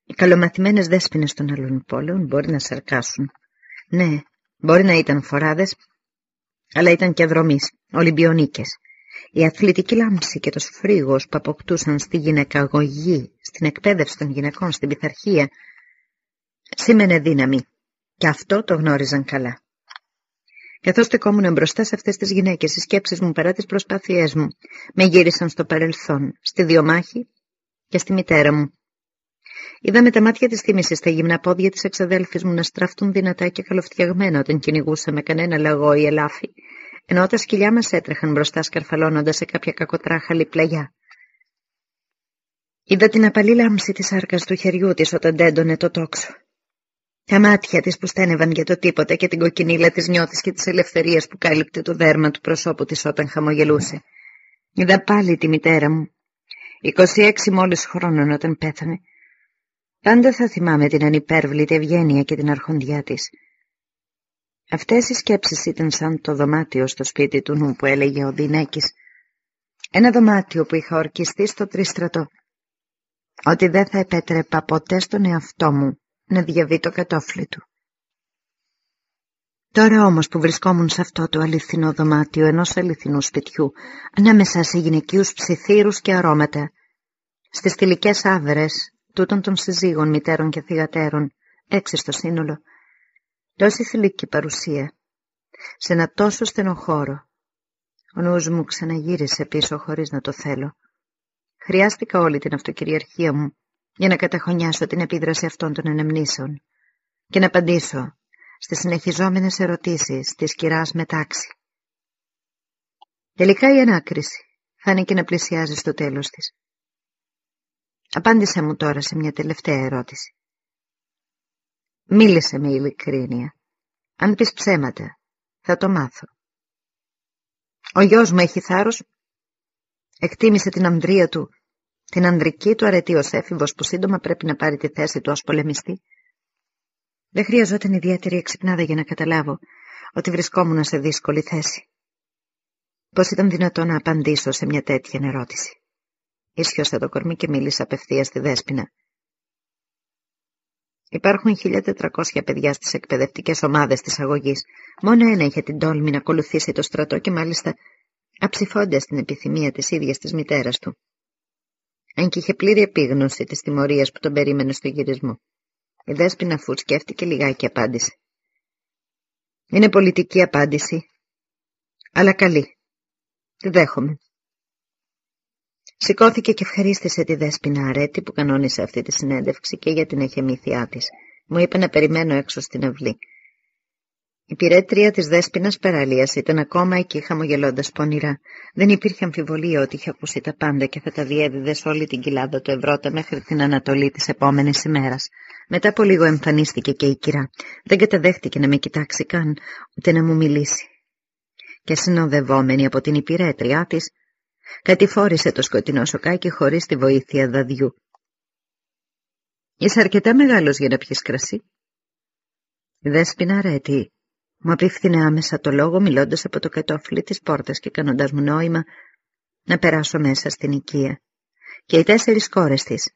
Οι καλομαθημένες δέσποινες των άλλων πόλεων μπορεί να σαρκάσουν. Ναι, μπορεί να ήταν φοράδες, αλλά ήταν και δρομείς, Ολυμπιονίκες. Η αθλητική λάμψη και το σφρίγος που αποκτούσαν στη γυναικαγωγή, στην εκπαίδευση των γυναικών, στην πειθαρχία, σήμαινε δύναμη. Και αυτό το γνώριζαν καλά. Καθώς στεκόμουν μπροστά σε αυτές τις γυναίκες, οι σκέψεις μου παρά τις προσπάθειές μου με γύρισαν στο παρελθόν, στη διομάχη και στη μητέρα μου. Είδα με τα μάτια της θύμησης τα γυμνά πόδια της εξαδέλφης μου να στραφτούν δυνατά και καλοφτιαγμένα όταν κυνηγούσα με κανένα λαγό ή ελάφι, ενώ τα σκυλιά μας έτρεχαν μπροστά σκαρφαλώνοντας σε κάποια κακοτράχαλη πλαγιά. Είδα την απαλή λάμψη της άρκας του χεριού της όταν τέντωνε το τόξο. Τα μάτια της που στένευαν για το τίποτα και την κοκκινίλα της νιώτης και της ελευθερίας που κάλυπτε το δέρμα του προσώπου της όταν χαμογελούσε. Είδα πάλι τη μητέρα μου, 26 μόλις χρόνων όταν πέθανε. Πάντα θα θυμάμαι την ανυπέρβλητη ευγένεια και την αρχοντιά της. Αυτές οι σκέψεις ήταν σαν το δωμάτιο στο σπίτι του νου που έλεγε ο Δινέκης. Ένα δωμάτιο που είχα ορκιστεί στο τρίστρατο. Ότι δεν θα επέτρεπα ποτέ στον εαυτό μου να διαβεί το κατόφλι του. Τώρα όμως που βρισκόμουν σε αυτό το αληθινό δωμάτιο ενός αληθινού σπιτιού, ανάμεσα σε γυναικείους ψιθύρους και αρώματα, στις θηλυκές άβρες τούτων των συζύγων, μητέρων και θυγατέρων, έξι στο σύνολο, τόση θηλυκή παρουσία, σε ένα τόσο στενό χώρο, ο νους μου ξαναγύρισε πίσω χωρίς να το θέλω. Χρειάστηκα όλη την αυτοκυριαρχία μου για να καταχωνιάσω την επίδραση αυτών των ανεμνήσεων και να απαντήσω στις συνεχιζόμενες ερωτήσεις της κυράς μετάξι. Τελικά η ανάκριση φάνηκε να πλησιάζει στο τέλος της. Απάντησε μου τώρα σε μια τελευταία ερώτηση. Μίλησε με ειλικρίνεια. Αν πεις ψέματα, θα το μάθω. Ο γιος μου έχει θάρρος. Εκτίμησε την αμβρία του την ανδρική του αρετή ως έφηβος που σύντομα πρέπει να πάρει τη θέση του ως πολεμιστή. Δεν χρειαζόταν ιδιαίτερη εξυπνάδα για να καταλάβω ότι βρισκόμουν σε δύσκολη θέση. Πώς ήταν δυνατό να απαντήσω σε μια τέτοια ερώτηση. Ίσιοσα το κορμί και μίλησα απευθείας στη δέσποινα. Υπάρχουν 1.400 παιδιά στις εκπαιδευτικές ομάδες της αγωγής. Μόνο ένα είχε την τόλμη να ακολουθήσει το στρατό και μάλιστα αψηφώντας την επιθυμία της ίδιας της μητέρας του αν και είχε πλήρη επίγνωση της τιμωρίας που τον περίμενε στο γυρισμό. Η Δέσποινα αφού σκέφτηκε λιγάκι απάντησε. Είναι πολιτική απάντηση, αλλά καλή. Τη δέχομαι. Σηκώθηκε και ευχαρίστησε τη Δέσποινα Αρέτη που κανόνισε αυτή τη συνέντευξη και για την εχεμήθειά της. Μου είπε να περιμένω έξω στην αυλή. Η πυρέτρια της Δέσποινας Περαλίας ήταν ακόμα εκεί χαμογελώντας πονηρά. Δεν υπήρχε αμφιβολία ότι είχε ακούσει τα πάντα και θα τα διέδιδε σε όλη την κοιλάδα του Ευρώτα μέχρι την Ανατολή της επόμενης ημέρας. Μετά από λίγο εμφανίστηκε και η κυρά. Δεν καταδέχτηκε να με κοιτάξει καν, ούτε να μου μιλήσει. Και συνοδευόμενη από την υπηρέτριά της, κατηφόρησε το σκοτεινό σοκάκι χωρίς τη βοήθεια δαδιού. «Είσαι αρκετά μεγάλος για να πιεις κρασί». Δέσποινα Ρέτη, μου απίφθινε άμεσα το λόγο μιλώντας από το κατόφλι της πόρτας και κάνοντας μου νόημα να περάσω μέσα στην οικία. Και οι τέσσερις κόρες της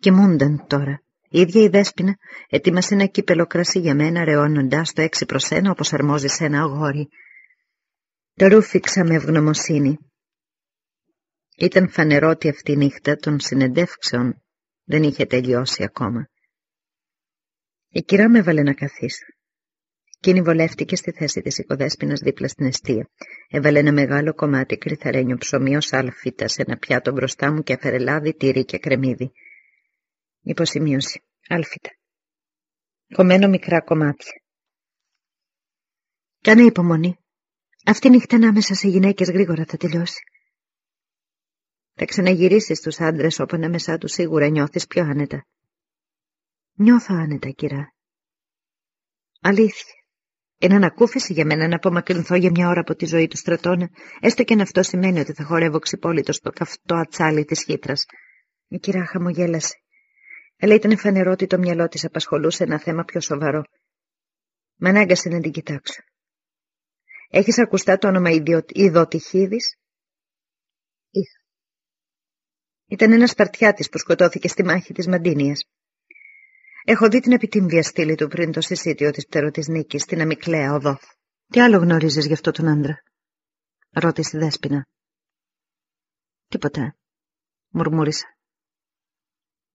κοιμούνταν τώρα. Η ίδια η Δέσποινα ετοίμασε ένα κύπελο κρασί για μένα ρεώνοντας το έξι προς ένα όπως αρμόζει σε ένα αγόρι. Το ρούφηξα με ευγνωμοσύνη. Ήταν φανερό ότι αυτή η νύχτα των συνεντεύξεων δεν είχε τελειώσει ακόμα. Η κυρά με έβαλε να καθίσω. Εκείνη βολεύτηκε στη θέση της οικοδέσποινας δίπλα στην αιστεία. Έβαλε ένα μεγάλο κομμάτι κρυθαρένιο ψωμί ως άλφητα σε ένα πιάτο μπροστά μου και έφερε λάδι, τυρί και κρεμμύδι. Υποσημείωση. Άλφητα. Κομμένο μικρά κομμάτια. Κάνε υπομονή. Αυτή η νύχτα ανάμεσα σε γυναίκες γρήγορα θα τελειώσει. Θα ξαναγυρίσεις στους άντρες όπου ανάμεσά τους σίγουρα νιώθεις πιο άνετα. Νιώθω άνετα, κυρά. Αλήθεια. Είναι ανακούφιση για μένα να απομακρυνθώ για μια ώρα από τη ζωή του στρατώνα, έστω και αν αυτό σημαίνει ότι θα χορεύω ξυπόλυτος στο καυτό ατσάλι της χύτρας. Η κυρά χαμογέλασε. Αλλά ήταν φανερό ότι το μυαλό της απασχολούσε ένα θέμα πιο σοβαρό. Με ανάγκασε να την κοιτάξω. Έχεις ακουστά το όνομα Ιδωτυχίδη. Είχα. Ήταν ένας Σπαρτιάτη που σκοτώθηκε στη μάχη της Μαντίνιας. Έχω δει την επιτύμβια στήλη του πριν το συσίτιο της πτερωτής νίκης στην Αμικλαία οδό. Τι άλλο γνωρίζεις γι' αυτό τον άντρα, ρώτησε η Δέσποινα. Τίποτα, μουρμούρισα.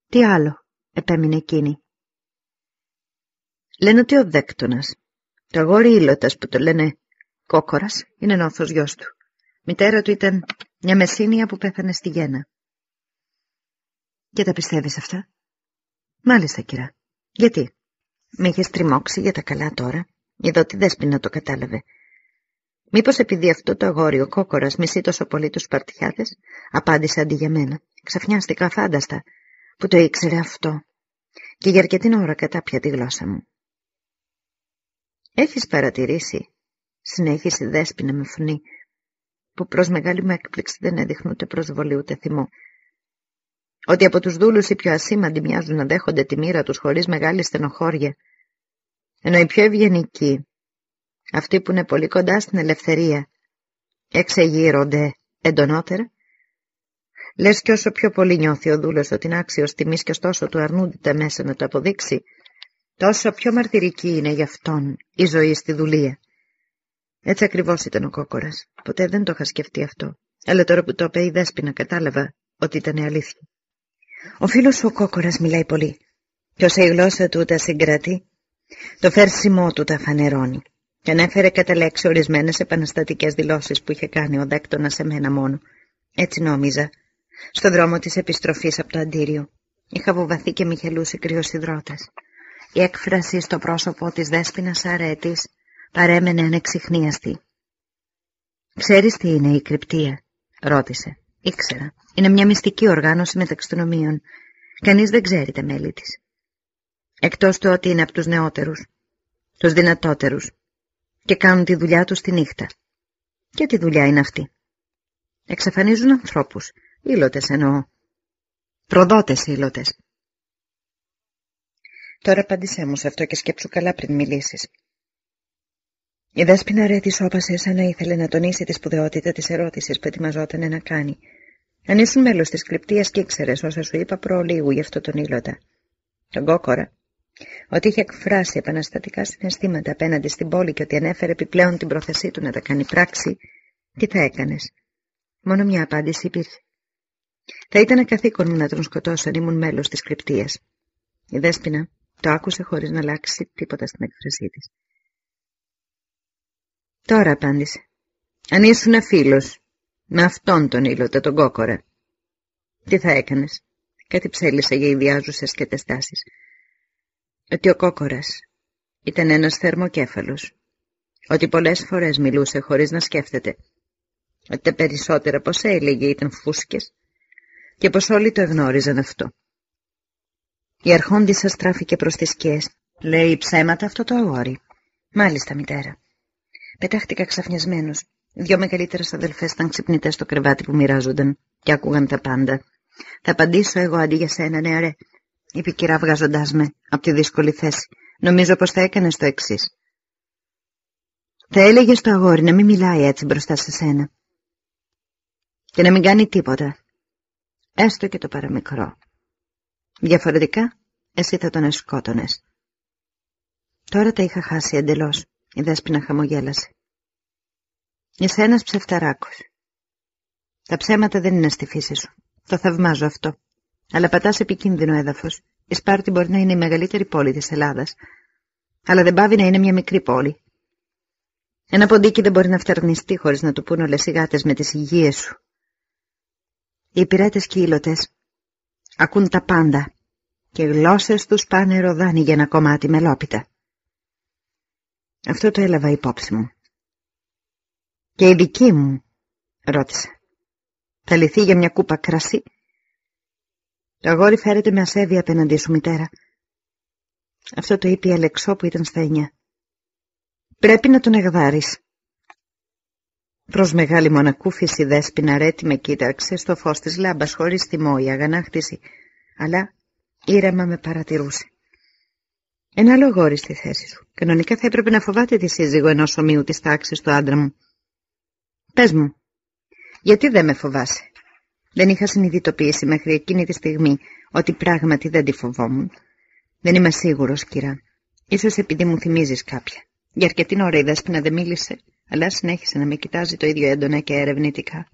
Τι άλλο, επέμεινε εκείνη. Λένε ότι ο δέκτονας, το αγόρι ήλωτας που το λένε κόκορας, είναι νόθος γιος του. Μητέρα του ήταν μια μεσίνια που πέθανε στη γέννα. Και τα πιστεύεις αυτά; Μάλιστα, κυρά. Γιατί; Με είχες τριμώξει για τα καλά τώρα; Είδα ότι δέσποινα το κατάλαβε. Μήπως επειδή αυτό το αγόρι ο κόκορας μισεί τόσο πολύ τους Σπαρτιάδες, απάντησε αντί για μένα. Ξαφνιάστηκα φάνταστα που το ήξερε αυτό. Και για αρκετή ώρα κατάπια τη γλώσσα μου. Έχεις παρατηρήσει, συνέχισε η δέσποινα με φωνή, που προς μεγάλη μου έκπληξη δεν έδειχνε ούτε προσβολή ούτε θυμό. Ότι από τους δούλους οι πιο ασήμαντοι μοιάζουν να δέχονται τη μοίρα τους χωρίς μεγάλη στενοχώρια, ενώ οι πιο ευγενικοί, αυτοί που είναι πολύ κοντά στην ελευθερία, εξεγείρονται εντονότερα. Λες κι όσο πιο πολύ νιώθει ο δούλος ότι είναι άξιος τιμής και ωστόσο του αρνούνται τα μέσα να το αποδείξει, τόσο πιο μαρτυρική είναι γι' αυτόν η ζωή στη δουλεία. Έτσι ακριβώς ήταν ο κόκορας. Ποτέ δεν το είχα σκεφτεί αυτό. Αλλά τώρα που το είπε η Δέσποινα κατάλαβα ότι ήταν αλήθεια. Ο φίλος ο κόκορας μιλάει πολύ. Και όσα η γλώσσα του τα συγκρατεί, το φέρσιμό του τα φανερώνει. Και ανέφερε κατά λέξη ορισμένες επαναστατικές δηλώσεις που είχε κάνει ο δέκτονας σε μένα μόνο. Έτσι νόμιζα. Στο δρόμο της επιστροφής από το αντίριο. Είχα βουβαθεί και μη χελούσε κρυοσυδρότες. Η έκφραση στο πρόσωπο της δέσποινας αρέτης παρέμενε ανεξιχνίαστη. «Ξέρεις τι είναι η κρυπτία» ρώτησε. Ήξερα. Είναι μια μυστική οργάνωση μεταξύ των ομοίων. Κανείς δεν ξέρει τα μέλη της. Εκτός του ότι είναι από τους νεότερους, τους δυνατότερους και κάνουν τη δουλειά τους τη νύχτα. Και τι δουλειά είναι αυτή. Εξαφανίζουν ανθρώπους, ήλωτες εννοώ. Προδότες ήλωτες. Τώρα απάντησέ μου σε αυτό και σκέψου καλά πριν μιλήσεις. Η δέσποινα ρε της όπασε σαν να ήθελε να τονίσει τη σπουδαιότητα της ερώτησης που ετοιμαζόταν να κάνει. Αν ήσουν μέλος της κλειπτίας και ήξερες όσα σου είπα προλίγου γι' αυτό τον ήλωτα. Τον κόκορα. Ότι είχε εκφράσει επαναστατικά συναισθήματα απέναντι στην πόλη και ότι ανέφερε επιπλέον την πρόθεσή του να τα κάνει πράξη, τι θα έκανες; Μόνο μια απάντηση υπήρχε. Θα ήταν καθήκον μου να τον σκοτώσω αν ήμουν μέλος της κλειπτίας. Η δέσποινα το άκουσε χωρίς να αλλάξει τίποτα στην έκφρασή της. Τώρα απάντησε. Αν ήσουν φίλος με αυτόν τον ήλωτα τον κόκορα, τι θα έκανες; Κάτι ψέλισε για ιδιάζουσες και τεστάσεις. Ότι ο κόκορας ήταν ένας θερμοκέφαλος. Ότι πολλές φορές μιλούσε χωρίς να σκέφτεται. Ότι τα περισσότερα πως έλεγε ήταν φούσκες και πως όλοι το εγνώριζαν αυτό. Η αρχόντισσα στράφηκε προς τις σκιές. Λέει ψέματα αυτό το αγόρι. Μάλιστα, μητέρα. Πετάχτηκα ξαφνιασμένος. Δυο μεγαλύτερες αδελφές ήταν ξυπνητές στο κρεβάτι που μοιράζονταν και άκουγαν τα πάντα. Θα απαντήσω εγώ αντί για σένα, ναι, ρε, είπε η κυρά βγάζοντάς με από τη δύσκολη θέση. Νομίζω πως θα έκανες το εξής. Θα έλεγες στο αγόρι να μην μιλάει έτσι μπροστά σε σένα. Και να μην κάνει τίποτα. Έστω και το παραμικρό. Διαφορετικά, εσύ θα τον εσκότωνες. Τώρα τα είχα χάσει εντελώς. Η δέσποινα χαμογέλασε. Είσαι ένας ψευταράκος. Τα ψέματα δεν είναι στη φύση σου. Το θαυμάζω αυτό. Αλλά πατάς επικίνδυνο έδαφος. Η Σπάρτη μπορεί να είναι η μεγαλύτερη πόλη της Ελλάδας. Αλλά δεν πάβει να είναι μια μικρή πόλη. Ένα ποντίκι δεν μπορεί να φτερνιστεί χωρίς να του πούν όλες οι γάτες με τις υγείες σου. Οι υπηρέτες και οι ήλωτες ακούν τα πάντα και γλώσσες τους πάνε ροδάνι για ένα κομμάτι μελόπιτα. Αυτό το έλαβα υπόψη μου. Και η δική μου, ρώτησα. Θα λυθεί για μια κούπα κρασί. Το αγόρι φέρεται με ασέβεια απέναντί σου, μητέρα. Αυτό το είπε η Αλεξό που ήταν στα εννιά. Πρέπει να τον εγδάρεις. Προς μεγάλη μου ανακούφιση δέσποινα ρέτη με κοίταξε στο φως της λάμπας χωρίς θυμό η αγανάκτηση, αλλά ήρεμα με παρατηρούσε. Ένα άλλο γόρι στη θέση σου. Κανονικά θα έπρεπε να φοβάται τη σύζυγο ενός ομοίου της τάξης του άντρα μου. Πες μου, γιατί δεν με φοβάσαι; Δεν είχα συνειδητοποιήσει μέχρι εκείνη τη στιγμή ότι πράγματι δεν τη φοβόμουν. Δεν είμαι σίγουρος, κυρά. Ίσως επειδή μου θυμίζεις κάποια. Για αρκετή ώρα η δέσποινα δεν μίλησε, αλλά συνέχισε να με κοιτάζει το ίδιο έντονα και ερευνητικά.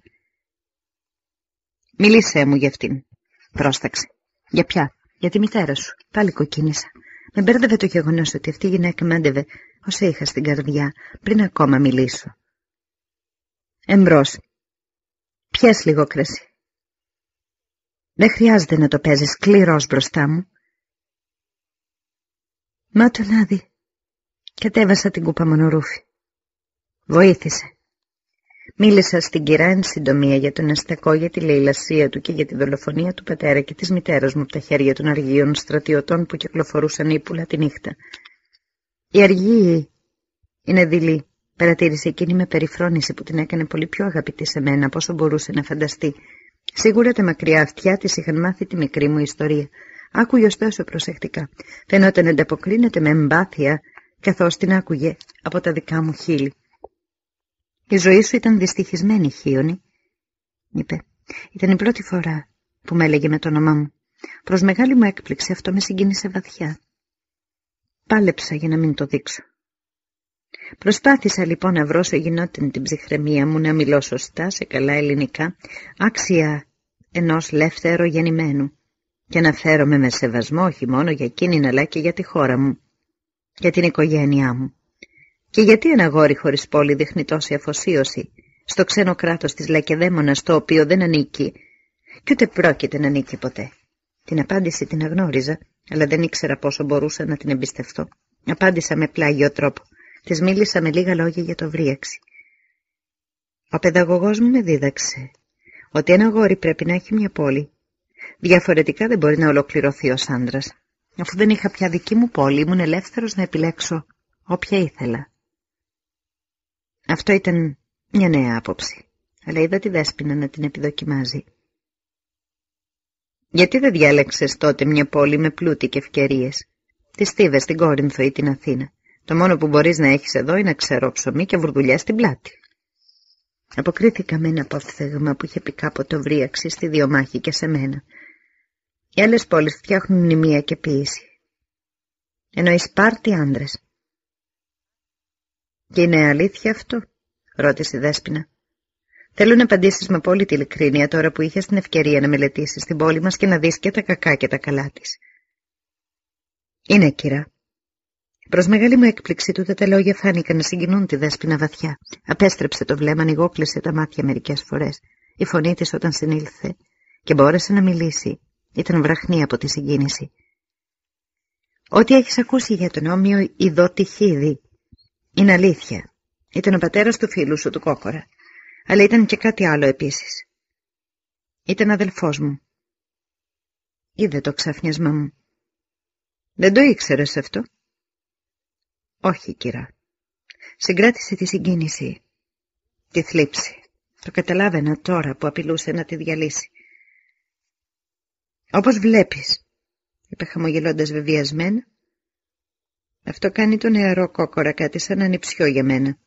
Μίλησέ μου για αυτήν, πρόσταξε. Για ποια, για τη μητέρα σου. Πάλι κοκκίνησα. Με μπέρδευε το γεγονός ότι αυτή η γυναίκα μάντευε όσα είχα στην καρδιά πριν ακόμα μιλήσω. Εμπρός. Πιες λίγο κρασί. Δεν χρειάζεται να το παίζεις σκληρός μπροστά μου. Μα το λάδι. Κατέβασα την κούπα μονορούφη. Βοήθησε. Μίλησα στην κυρά εν συντομία για τον αστεκό, για τη λαιλασία του και για τη δολοφονία του πατέρα και της μητέρας μου από τα χέρια των αργίων στρατιωτών που κυκλοφορούσαν ύπουλα τη νύχτα. Η αργή είναι δειλή, παρατήρησε εκείνη με περιφρόνηση που την έκανε πολύ πιο αγαπητή σε μένα από όσο μπορούσε να φανταστεί. Σίγουρα τα μακριά αυτιά της είχαν μάθει τη μικρή μου ιστορία. Άκουγε ωστόσο προσεκτικά. Φαινόταν να ανταποκρίνεται με εμπάθεια καθώς την άκουγε από τα δικά μου χείλη. Η ζωή σου ήταν δυστυχισμένη, Χίονη, είπε. Ήταν η πρώτη φορά που με έλεγε με το όνομά μου. Προς μεγάλη μου έκπληξη αυτό με συγκίνησε βαθιά. Πάλεψα για να μην το δείξω. Προσπάθησα λοιπόν να βρω όσο γινόταν την ψυχραιμία μου να μιλώ σωστά σε καλά ελληνικά, άξια ενός λεύθερο γεννημένου και να φέρομαι με σεβασμό όχι μόνο για εκείνη αλλά και για τη χώρα μου, για την οικογένειά μου. Και γιατί ένα γόρι χωρίς πόλη δείχνει τόση αφοσίωση στο ξένο κράτος της Λακεδαίμονας το οποίο δεν ανήκει και ούτε πρόκειται να ανήκει ποτέ. Την απάντηση την αγνώριζα, αλλά δεν ήξερα πόσο μπορούσα να την εμπιστευτώ. Απάντησα με πλάγιο τρόπο. Της μίλησα με λίγα λόγια για το βρίαξη. Ο παιδαγωγός μου με δίδαξε ότι ένα γόρι πρέπει να έχει μια πόλη. Διαφορετικά δεν μπορεί να ολοκληρωθεί ως άντρας. Αφού δεν είχα πια δική μου πόλη, ήμουν ελεύθερος να επιλέξω όποια ήθελα. Αυτό ήταν μια νέα άποψη, αλλά είδα τη δέσποινα να την επιδοκιμάζει. Γιατί δεν διάλεξες τότε μια πόλη με πλούτη και ευκαιρίες, τις Στίβες, την Κόρινθο ή την Αθήνα. Το μόνο που μπορείς να έχεις εδώ είναι ξερό ψωμί και βουρδουλιά στην πλάτη. Αποκρίθηκα με ένα απόφθεγμα που είχε πει κάποτε ο Βρίαξης στη Διομάχη και σε μένα. Οι άλλες πόλεις φτιάχνουν μνημεία και ποίηση. Ενώ οι Σπάρτοι άντρες «Και είναι αλήθεια αυτό» ρώτησε η Δέσποινα. «Θέλω να απαντήσεις με απόλυτη ειλικρίνεια τώρα που είχες την ευκαιρία να μελετήσεις την πόλη μας και να δεις και τα κακά και τα καλά της». «Είναι, κύρα». Προς μεγάλη μου έκπληξη τούτα τα λόγια φάνηκαν να συγκινούν τη Δέσποινα βαθιά. Απέστρεψε το βλέμμα, ανοιγόκλεισε τα μάτια μερικές φορές. Η φωνή της όταν συνήλθε και μπόρεσε να μιλήσει ήταν βραχνή από τη συγκίνηση. «Ό,τι έχεις ακούσει για τον όμοιο ειδότυχίδη είναι αλήθεια. Ήταν ο πατέρας του φίλου σου, του Κόκορα. Αλλά ήταν και κάτι άλλο επίσης. Ήταν αδελφός μου. Είδε το ξαφνιασμά μου. Δεν το ήξερες αυτό. Όχι, κυρά. Συγκράτησε τη συγκίνηση, τη θλίψη. Το καταλάβαινα τώρα που απειλούσε να τη διαλύσει. Όπως βλέπεις, είπε χαμογελώντας βεβαιασμένα, αυτό κάνει το νεαρό κόκορα κάτι σαν ανιψιό για μένα.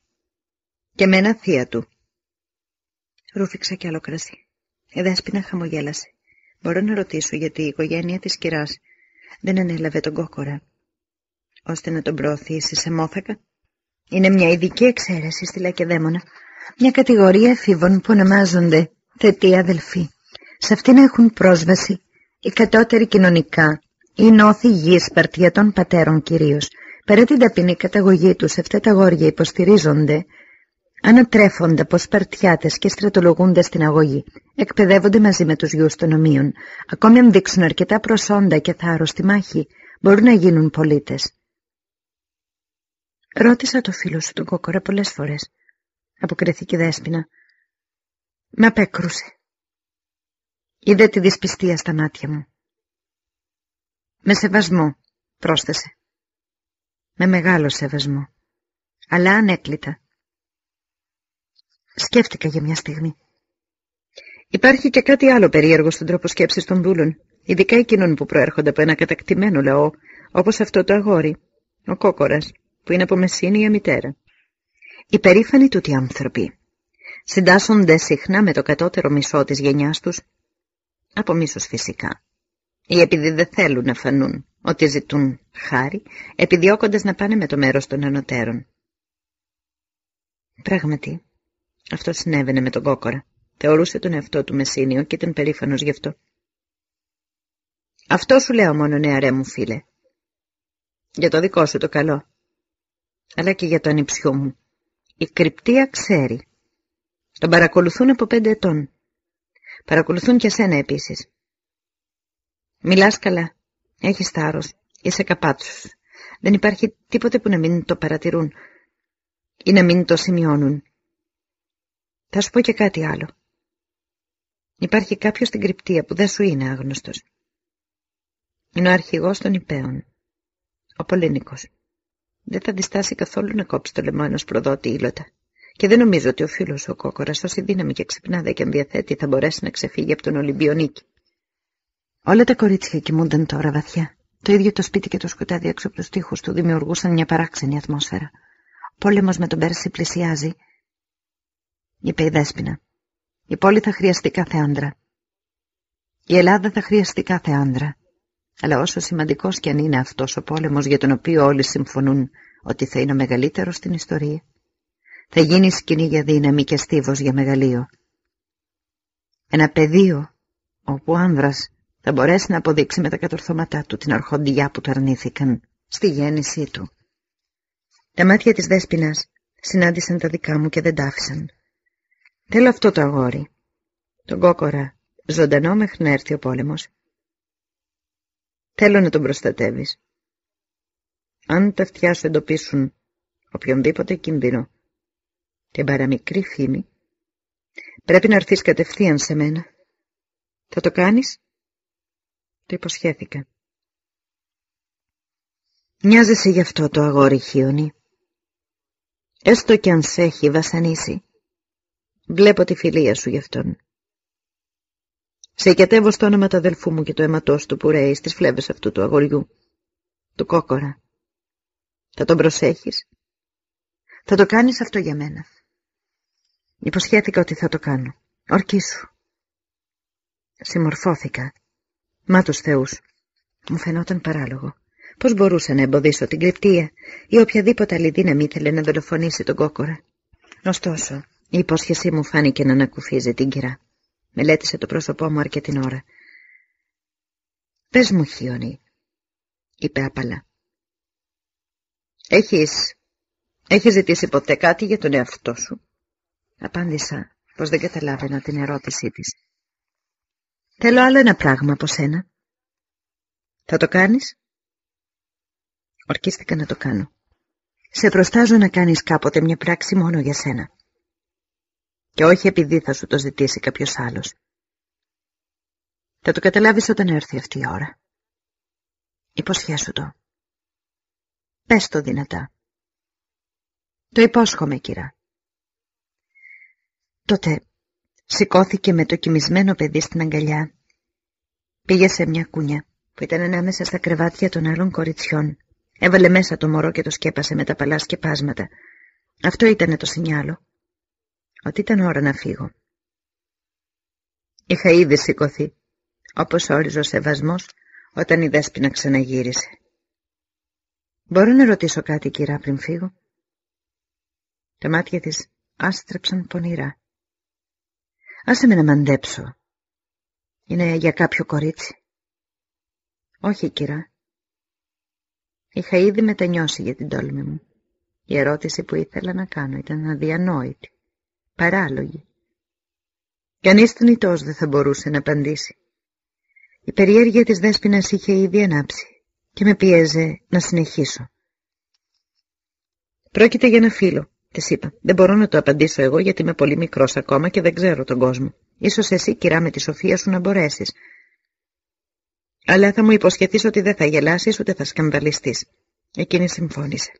Και μένα θεία του. Ρούφηξα κι άλλο κρασί. Η δέσποινα χαμογέλασε. Μπορώ να ρωτήσω γιατί η οικογένεια της κυράς δεν ανέλαβε τον κόκορα, ώστε να τον προωθήσεις σε μόθακα. Είναι μια ειδική εξαίρεση στη Λακεδαίμονα, μια κατηγορία εφήβων που ονομάζονται θετοί αδελφοί. Σε αυτήν έχουν πρόσβαση οι κατώτεροι κοινωνικά, οι νόθοι γης παρτιατών πατέρων κυρίως, Παρά την ταπεινή καταγωγή τους, αυτά τα γόρια υποστηρίζονται, ανατρέφονται από σπαρτιάτες και στρατολογούνται στην αγωγή. Εκπαιδεύονται μαζί με τους γιους των ομοίων. Ακόμη αν δείξουν αρκετά προσόντα και θάρρος στη μάχη, μπορούν να γίνουν πολίτες. Ρώτησα το φίλο σου τον κόκορα πολλές φορές. Αποκριθήκε η δέσποινα. Με απέκρουσε. Είδε τη δυσπιστία στα μάτια μου. Με σεβασμό, πρόσθεσε με μεγάλο σεβασμό, αλλά ανέκλητα. Σκέφτηκα για μια στιγμή. Υπάρχει και κάτι άλλο περίεργο στον τρόπο σκέψης των δούλων, ειδικά εκείνων που προέρχονται από ένα κατακτημένο λαό, όπως αυτό το αγόρι, ο κόκορας, που είναι από μεσίνη μητέρα. Οι περήφανοι τούτοι άνθρωποι συντάσσονται συχνά με το κατώτερο μισό της γενιάς τους, από μίσος φυσικά, ή επειδή δεν θέλουν να φανούν ότι ζητούν χάρη, επιδιώκοντας να πάνε με το μέρος των ανωτέρων. Πράγματι, αυτό συνέβαινε με τον κόκορα. Θεωρούσε τον εαυτό του μεσίνιο και ήταν περήφανος γι' αυτό. Αυτό σου λέω μόνο νεαρέ μου φίλε. Για το δικό σου το καλό. Αλλά και για το ανιψιό μου. Η κρυπτία ξέρει. Τον παρακολουθούν από πέντε ετών. Παρακολουθούν και σένα επίσης. Μιλάς καλά. Έχεις θάρρος. Είσαι καπάτσος. Δεν υπάρχει τίποτε που να μην το παρατηρούν ή να μην το σημειώνουν. Θα σου πω και κάτι άλλο. Υπάρχει κάποιος στην κρυπτία που δεν σου είναι άγνωστος. Είναι ο αρχηγός των υπέων. Ο Πολύνικος. Δεν θα διστάσει καθόλου να κόψει το λαιμό ενός προδότη ήλωτα. Και δεν νομίζω ότι ο φίλος ο Κόκορας, όση δύναμη και ξυπνάδα και αν διαθέτει, θα μπορέσει να ξεφύγει από τον Ολυμπιονίκη. Όλα τα κορίτσια κοιμούνταν τώρα βαθιά. Το ίδιο το σπίτι και το σκοτάδι έξω από τους τοίχους του δημιουργούσαν μια παράξενη ατμόσφαιρα. Πόλεμος με τον Πέρση πλησιάζει, είπε η Δέσποινα. Η πόλη θα χρειαστεί κάθε άντρα. Η Ελλάδα θα χρειαστεί κάθε άντρα. Αλλά όσο σημαντικός κι αν είναι αυτός ο πόλεμος για τον οποίο όλοι συμφωνούν ότι θα είναι ο μεγαλύτερος στην ιστορία, θα γίνει σκηνή για δύναμη και στίβος για μεγαλείο. Ένα πεδίο όπου ο άνδρας θα μπορέσει να αποδείξει με τα κατορθώματά του την αρχοντιά που του αρνήθηκαν στη γέννησή του. Τα μάτια της δέσποινας συνάντησαν τα δικά μου και δεν τ' άφησαν. Θέλω αυτό το αγόρι. Τον κόκορα, ζωντανό μέχρι να έρθει ο πόλεμος. Θέλω να τον προστατεύεις. Αν τα αυτιά σου εντοπίσουν οποιονδήποτε κίνδυνο, την παραμικρή φήμη, πρέπει να έρθεις κατευθείαν σε μένα. Θα το κάνεις; Το υποσχέθηκα. Νοιάζεσαι γι' αυτό το αγόρι χιονί. Έστω κι αν σε έχει βασανίσει. Βλέπω τη φιλία σου γι' αυτόν. Σε οικετεύω στο όνομα του αδελφού μου και το αίματός του που ρέει στις φλέβες αυτού του αγοριού. Του κόκορα. Θα τον προσέχεις. Θα το κάνεις αυτό για μένα. Υποσχέθηκα ότι θα το κάνω. Ορκίσου. Συμμορφώθηκα. Μα τους θεούς. Μου φαινόταν παράλογο. Πώς μπορούσα να εμποδίσω την κρυπτία ή οποιαδήποτε άλλη δύναμη ήθελε να δολοφονήσει τον κόκορα. Ωστόσο, η υπόσχεσή μου φάνηκε να ανακουφίζει την κυρά. Μελέτησε το πρόσωπό μου αρκετή ώρα. «Πες μου, Χιόνι», είπε άπαλα. «Έχεις... έχεις ζητήσει ποτέ κάτι για τον εαυτό σου» Απάντησα πως δεν καταλάβαινα την ερώτησή της. «Θέλω άλλο ένα πράγμα από σένα». «Θα το κάνεις» Ορκίστηκα να το κάνω. Σε προστάζω να κάνεις κάποτε μια πράξη μόνο για σένα. Και όχι επειδή θα σου το ζητήσει κάποιος άλλος. Θα το καταλάβεις όταν έρθει αυτή η ώρα. Υποσχέσου το. Πες το δυνατά. Το υπόσχομαι, κύρα. Τότε σηκώθηκε με το κοιμισμένο παιδί στην αγκαλιά. Πήγε σε μια κούνια που ήταν ανάμεσα στα κρεβάτια των άλλων κοριτσιών Έβαλε μέσα το μωρό και το σκέπασε με τα παλά σκεπάσματα. Αυτό ήταν το σινιάλο. Ότι ήταν ώρα να φύγω. Είχα ήδη σηκωθεί, όπως όριζε ο σεβασμός, όταν η δέσποινα ξαναγύρισε. «Μπορώ να ρωτήσω κάτι, κυρά, πριν φύγω» Τα μάτια της άστρεψαν πονηρά. «Άσε με να μαντέψω. Είναι για κάποιο κορίτσι» «Όχι, κυρά. Είχα ήδη μετανιώσει για την τόλμη μου. Η ερώτηση που ήθελα να κάνω ήταν αδιανόητη, παράλογη. Κανείς θνητός δεν θα μπορούσε να απαντήσει. Η περιέργεια της δέσποινας είχε ήδη ανάψει και με πίεζε να συνεχίσω. «Πρόκειται για ένα φίλο», της είπα. «Δεν μπορώ να το απαντήσω εγώ γιατί είμαι πολύ μικρός ακόμα και δεν ξέρω τον κόσμο. Ίσως εσύ, κυρά, με τη σοφία σου να μπορέσεις. Αλλά θα μου υποσχεθείς ότι δεν θα γελάσεις ούτε θα σκανδαλιστείς. Εκείνη συμφώνησε.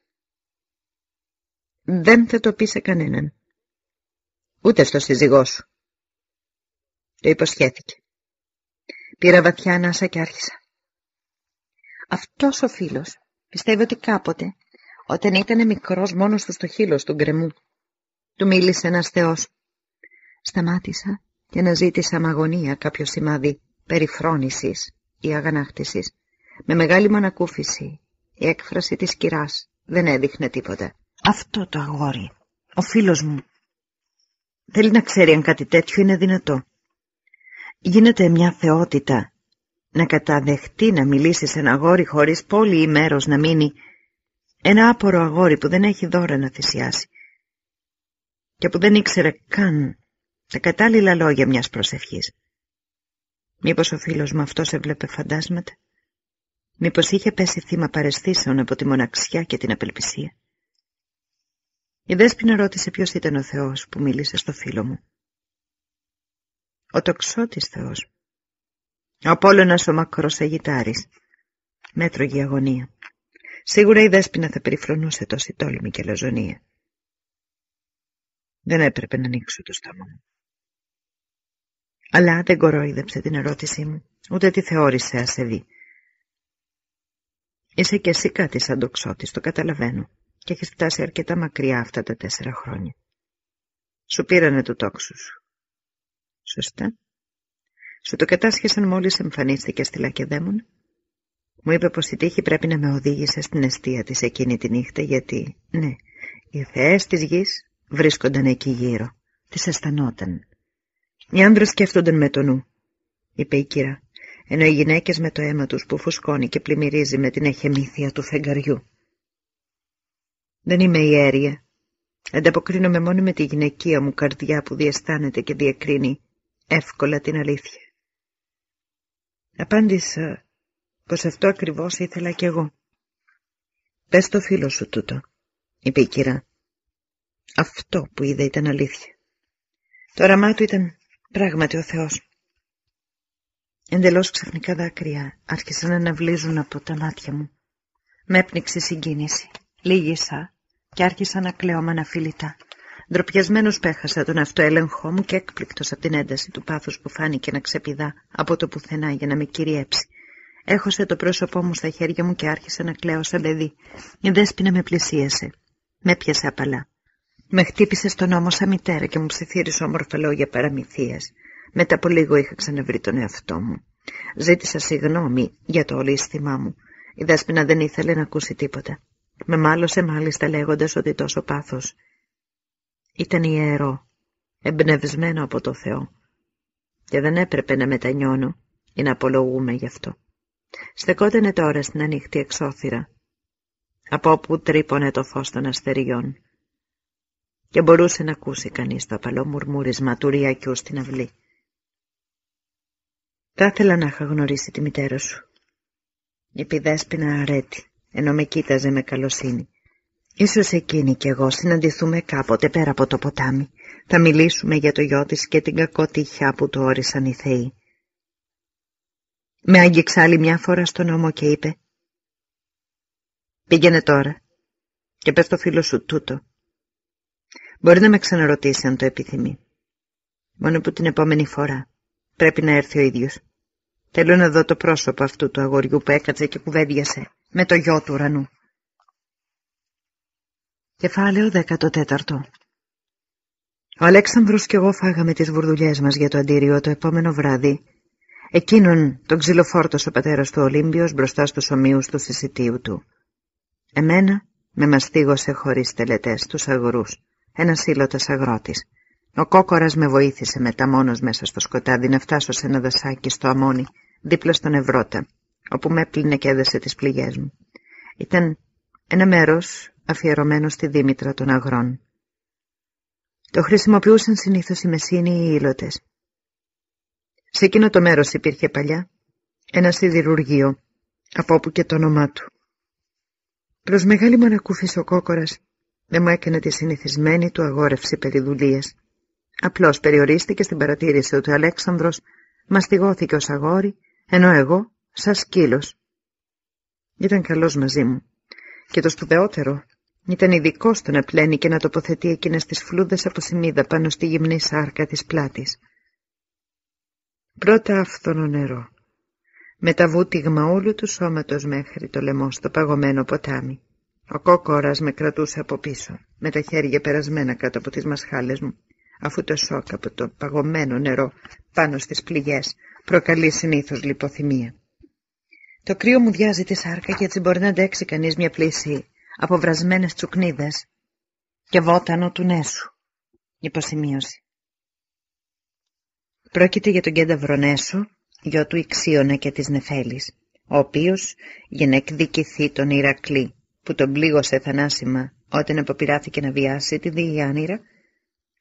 Δεν θα το πει σε κανέναν. Ούτε στο σύζυγό σου. Το υποσχέθηκε. Πήρα βαθιά ανάσα και άρχισα. Αυτός ο φίλος πιστεύει ότι κάποτε, όταν ήταν μικρός μόνος του στο χείλος του γκρεμού, του μίλησε ένας θεός. Σταμάτησα και αναζήτησα με αγωνία κάποιο σημάδι περιφρόνησης ή αγανάκτησης. Με μεγάλη μονακούφιση, η έκφραση της κυράς δεν έδειχνε τίποτα. Αυτό το αγόρι Ο φίλος μου θέλει να ξέρει αν κάτι τέτοιο είναι δυνατό. Γίνεται μια θεότητα να καταδεχτεί να μιλήσει σε ένα αγόρι χωρίς πόλη ή μέρος να μείνει ένα άπορο αγόρι που δεν έχει δώρα να θυσιάσει και που δεν ήξερε καν τα κατάλληλα λόγια μιας προσευχής. Μήπως ο φίλος μου αυτός έβλεπε φαντάσματα; Μήπως είχε πέσει θύμα παρεσθήσεων από τη μοναξιά και την απελπισία; Η Δέσποινα ρώτησε ποιος ήταν ο Θεός που μίλησε στο φίλο μου. Ο τοξότης Θεός. Ο Απόλλωνας ο μακρός Αγιτάρης. Μέτρογη αγωνία. Σίγουρα η Δέσποινα θα περιφρονούσε τόση τόλμη και λαζονία. Δεν έπρεπε να ανοίξω το στόμα μου. Αλλά δεν κορόιδεψε την ερώτησή μου, ούτε τη θεώρησε ασεβή. Είσαι κι εσύ κάτι σαν τοξότης, το καταλαβαίνω, και έχεις φτάσει αρκετά μακριά αυτά τα τέσσερα χρόνια. Σου πήρανε το τόξο σου. Σωστά. Σου το κατάσχεσαν μόλις εμφανίστηκες στη Λακεδαίμονα. Μου είπε πως η τύχη πρέπει να με οδήγησε στην αιστεία της εκείνη τη νύχτα γιατί, ναι, οι θεές της γης βρίσκονταν εκεί γύρω. Τις αισθανόταν. Οι άντρες σκέφτονταν με το νου, είπε η κύρα, ενώ οι γυναίκες με το αίμα τους που φουσκώνει και πλημμυρίζει με την εχεμήθεια του φεγγαριού. Δεν είμαι ιέρια. Ανταποκρίνομαι μόνο με τη γυναικεία μου καρδιά που διαισθάνεται και διακρίνει εύκολα την αλήθεια. Απάντησα πως αυτό ακριβώς ήθελα κι εγώ. Πες το φίλο σου τούτο, είπε η κυρά. Αυτό που είδε ήταν αλήθεια. Το όραμά του ήταν πράγματι ο Θεός. Εντελώς ξαφνικά δάκρυα άρχισαν να αναβλύζουν από τα μάτια μου. Με έπνιξε συγκίνηση. Λίγησα και άρχισα να κλαίω με αναφιλητά. Ντροπιασμένος πέχασα τον αυτοέλεγχό μου και έκπληκτος από την ένταση του πάθους που φάνηκε να ξεπηδά από το πουθενά για να με κυριέψει. Έχωσε το πρόσωπό μου στα χέρια μου και άρχισα να κλαίω σαν παιδί. Η δέσποινα με πλησίασε. Με πιάσε απαλά. Με χτύπησε στον ώμο σαν μητέρα και μου ψιθύρισε όμορφα λόγια παραμυθίας. Μετά από λίγο είχα ξαναβρει τον εαυτό μου. Ζήτησα συγγνώμη για το ολίσθημά μου. Η δέσποινα δεν ήθελε να ακούσει τίποτα. Με μάλωσε μάλιστα λέγοντας ότι τόσο πάθος ήταν ιερό, εμπνευσμένο από το Θεό και δεν έπρεπε να μετανιώνω ή να απολογούμε γι' αυτό. Στεκότανε τώρα στην ανοιχτή εξώθυρα, από όπου τρύπωνε το φως των αστεριών και μπορούσε να ακούσει κανείς το απαλό μουρμούρισμα του ριακιού στην αυλή. Θα ήθελα να είχα γνωρίσει τη μητέρα σου. Η δέσποινα αρέτη, ενώ με κοίταζε με καλοσύνη. Ίσως εκείνη κι εγώ συναντηθούμε κάποτε πέρα από το ποτάμι. Θα μιλήσουμε για το γιο της και την κακότυχιά που του όρισαν οι θεοί. Με άγγιξε άλλη μια φορά στον ώμο και είπε «Πήγαινε τώρα και πες το φίλο σου τούτο. Μπορεί να με ξαναρωτήσει αν το επιθυμεί. Μόνο που την επόμενη φορά πρέπει να έρθει ο ίδιος. Θέλω να δω το πρόσωπο αυτού του αγοριού που έκατσε και κουβέντιασε με το γιο του ουρανού. Κεφάλαιο 14 Ο Αλέξανδρος και εγώ φάγαμε τις βουρδουλιές μας για το αντίριο το επόμενο βράδυ. Εκείνον τον ξυλοφόρτωσε ο πατέρας του Ολύμπιος μπροστά στους ομοίους του συσιτίου του. Εμένα με μαστίγωσε χωρίς τελετές τους αγρούς, ένας ήλωτας αγρότης. Ο κόκορας με βοήθησε μετά μόνος μέσα στο σκοτάδι να φτάσω σε ένα δασάκι στο αμόνι, δίπλα στον Ευρώτα, όπου με έπλυνε και έδεσε τις πληγές μου. Ήταν ένα μέρος αφιερωμένο στη Δήμητρα των Αγρών. Το χρησιμοποιούσαν συνήθως οι Μεσίνοι ή οι Ήλωτες. Σε εκείνο το μέρος υπήρχε παλιά ένα σιδηρουργείο, από όπου και το όνομά του. Προς μεγάλη μου ανακούφιση ο κόκορας δεν μου έκανε τη συνηθισμένη του αγόρευση περί δουλείας. Απλώς περιορίστηκε στην παρατήρηση ότι ο Αλέξανδρος μαστιγώθηκε ως αγόρι, ενώ εγώ σαν σκύλος. Ήταν καλός μαζί μου. Και το σπουδαιότερο ήταν ειδικό στο να πλένει και να τοποθετεί εκείνες τις φλούδες από σημείδα πάνω στη γυμνή σάρκα της πλάτης. Πρώτα αυθονό νερό, μετά βούτυγμα όλου του σώματος μέχρι το λαιμό στο παγωμένο ποτάμι. Ο κόκορας με κρατούσε από πίσω, με τα χέρια περασμένα κάτω από τις μασχάλες μου, αφού το σοκ από το παγωμένο νερό πάνω στις πληγές προκαλεί συνήθως λιποθυμία. Το κρύο μου διάζει τη σάρκα και έτσι μπορεί να αντέξει κανείς μια πλήση από βρασμένες τσουκνίδες. και βότανο του Νέσου. Υποσημείωση. Πρόκειται για τον Κένταβρο Νέσο, γιο του Ιξίωνα και της Νεφέλης, ο οποίος για να εκδικηθεί τον Ηρακλή, που τον πλήγωσε θανάσιμα όταν αποπειράθηκε να βιάσει τη Διάνυρα,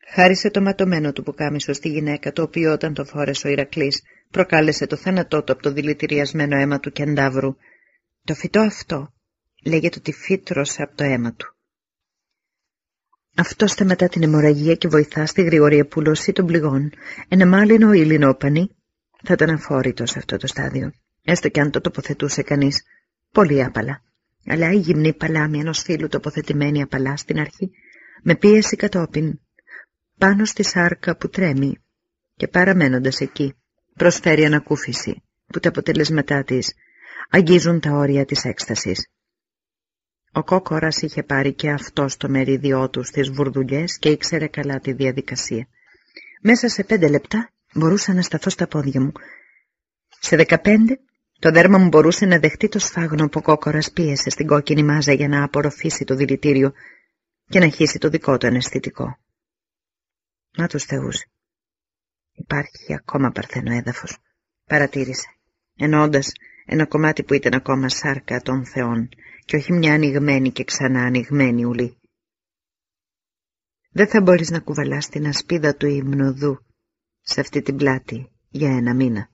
χάρισε το ματωμένο του πουκάμισο στη γυναίκα, το οποίο όταν το φόρεσε ο Ηρακλής, προκάλεσε το θάνατό του από το δηλητηριασμένο αίμα του Κεντάβρου. Το φυτό αυτό λέγεται ότι φύτρωσε από το αίμα του. Αυτός μετά την αιμορραγία και βοηθά στη γρηγορή πουλώση των πληγών. Ένα μάλινο υλινόπανη θα ήταν αφόρητος σε αυτό το στάδιο, έστω και αν το τοποθετούσε κανείς πολύ άπαλα. Αλλά η γυμνή παλάμη ενός φίλου τοποθετημένη απαλά στην αρχή, με πίεση κατόπιν, πάνω στη σάρκα που τρέμει και παραμένοντας εκεί, προσφέρει ανακούφιση που τα αποτελέσματά της αγγίζουν τα όρια της έκστασης. Ο κόκορας είχε πάρει και αυτό το μερίδιό του στις βουρδουλιές και ήξερε καλά τη διαδικασία. Μέσα σε πέντε λεπτά μπορούσα να σταθώ στα πόδια μου. Σε δεκαπέντε το δέρμα μου μπορούσε να δεχτεί το σφάγνο που ο κόκορας πίεσε στην κόκκινη μάζα για να απορροφήσει το δηλητήριο και να χύσει το δικό του αναισθητικό. Μα τους θεούς. Υπάρχει ακόμα παρθένο έδαφος, παρατήρησε, εννοώντας ένα κομμάτι που ήταν ακόμα σάρκα των θεών και όχι μια ανοιγμένη και ξανά ανοιγμένη ουλή. Δεν θα μπορείς να κουβαλάς την ασπίδα του υμνοδού σε αυτή την πλάτη για ένα μήνα.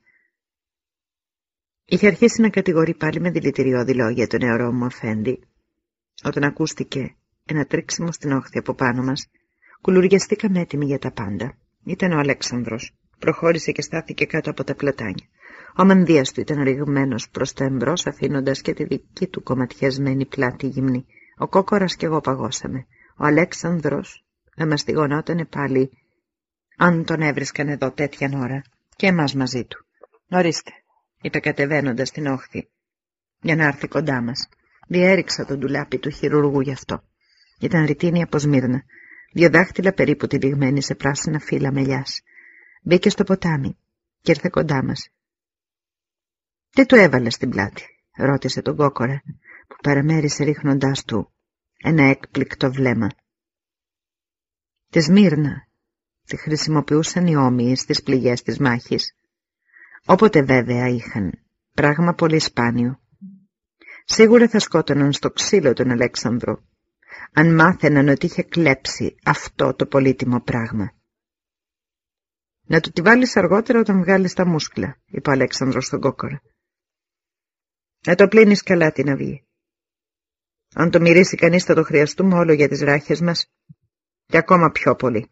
Είχε αρχίσει να κατηγορεί πάλι με δηλητηριώδη λόγια τον νεαρό μου αφέντη. Όταν ακούστηκε ένα τρίξιμο στην όχθη από πάνω μας, κουλουριαστήκαμε έτοιμοι για τα πάντα. Ήταν ο Αλέξανδρος. Προχώρησε και στάθηκε κάτω από τα πλατάνια. Ο μανδύας του ήταν ρηγμένος προς τα εμπρός αφήνοντας και τη δική του κομματιασμένη πλάτη γυμνή. Ο κόκορας κι εγώ παγώσαμε. Ο Αλέξανδρος θα μας στιγωνότανε πάλι αν τον έβρισκαν εδώ τέτοια ώρα και εμάς μαζί του. Ορίστε, είπε κατεβαίνοντας την όχθη, για να έρθει κοντά μας. Διέριξα τον ντουλάπι του χειρουργού γι' αυτό. Ήταν ρητίνη από Σμύρνα, δύο δάχτυλα περίπου τυλιγμένη σε πράσινα φύλλα μελιάς. Μπήκε στο ποτάμι και ήρθε κοντά μας. «Τι του έβαλες στην πλάτη» ρώτησε τον κόκορα που παραμέρισε ρίχνοντάς του ένα έκπληκτο βλέμμα. Τη Σμύρνα τη χρησιμοποιούσαν οι όμοιοι στις πληγές της μάχης. Όποτε βέβαια είχαν, πράγμα πολύ σπάνιο. Σίγουρα θα σκότωναν στο ξύλο τον Αλέξανδρο, αν μάθαιναν ότι είχε κλέψει αυτό το πολύτιμο πράγμα. «Να του τη βάλεις αργότερα όταν βγάλεις τα μούσκουλα», είπε ο Αλέξανδρος στον κόκορα. «Να το πλύνεις καλά την αυγή. Αν το μυρίσει κανείς θα το χρειαστούμε όλο για τις ράχες μας και ακόμα πιο πολύ».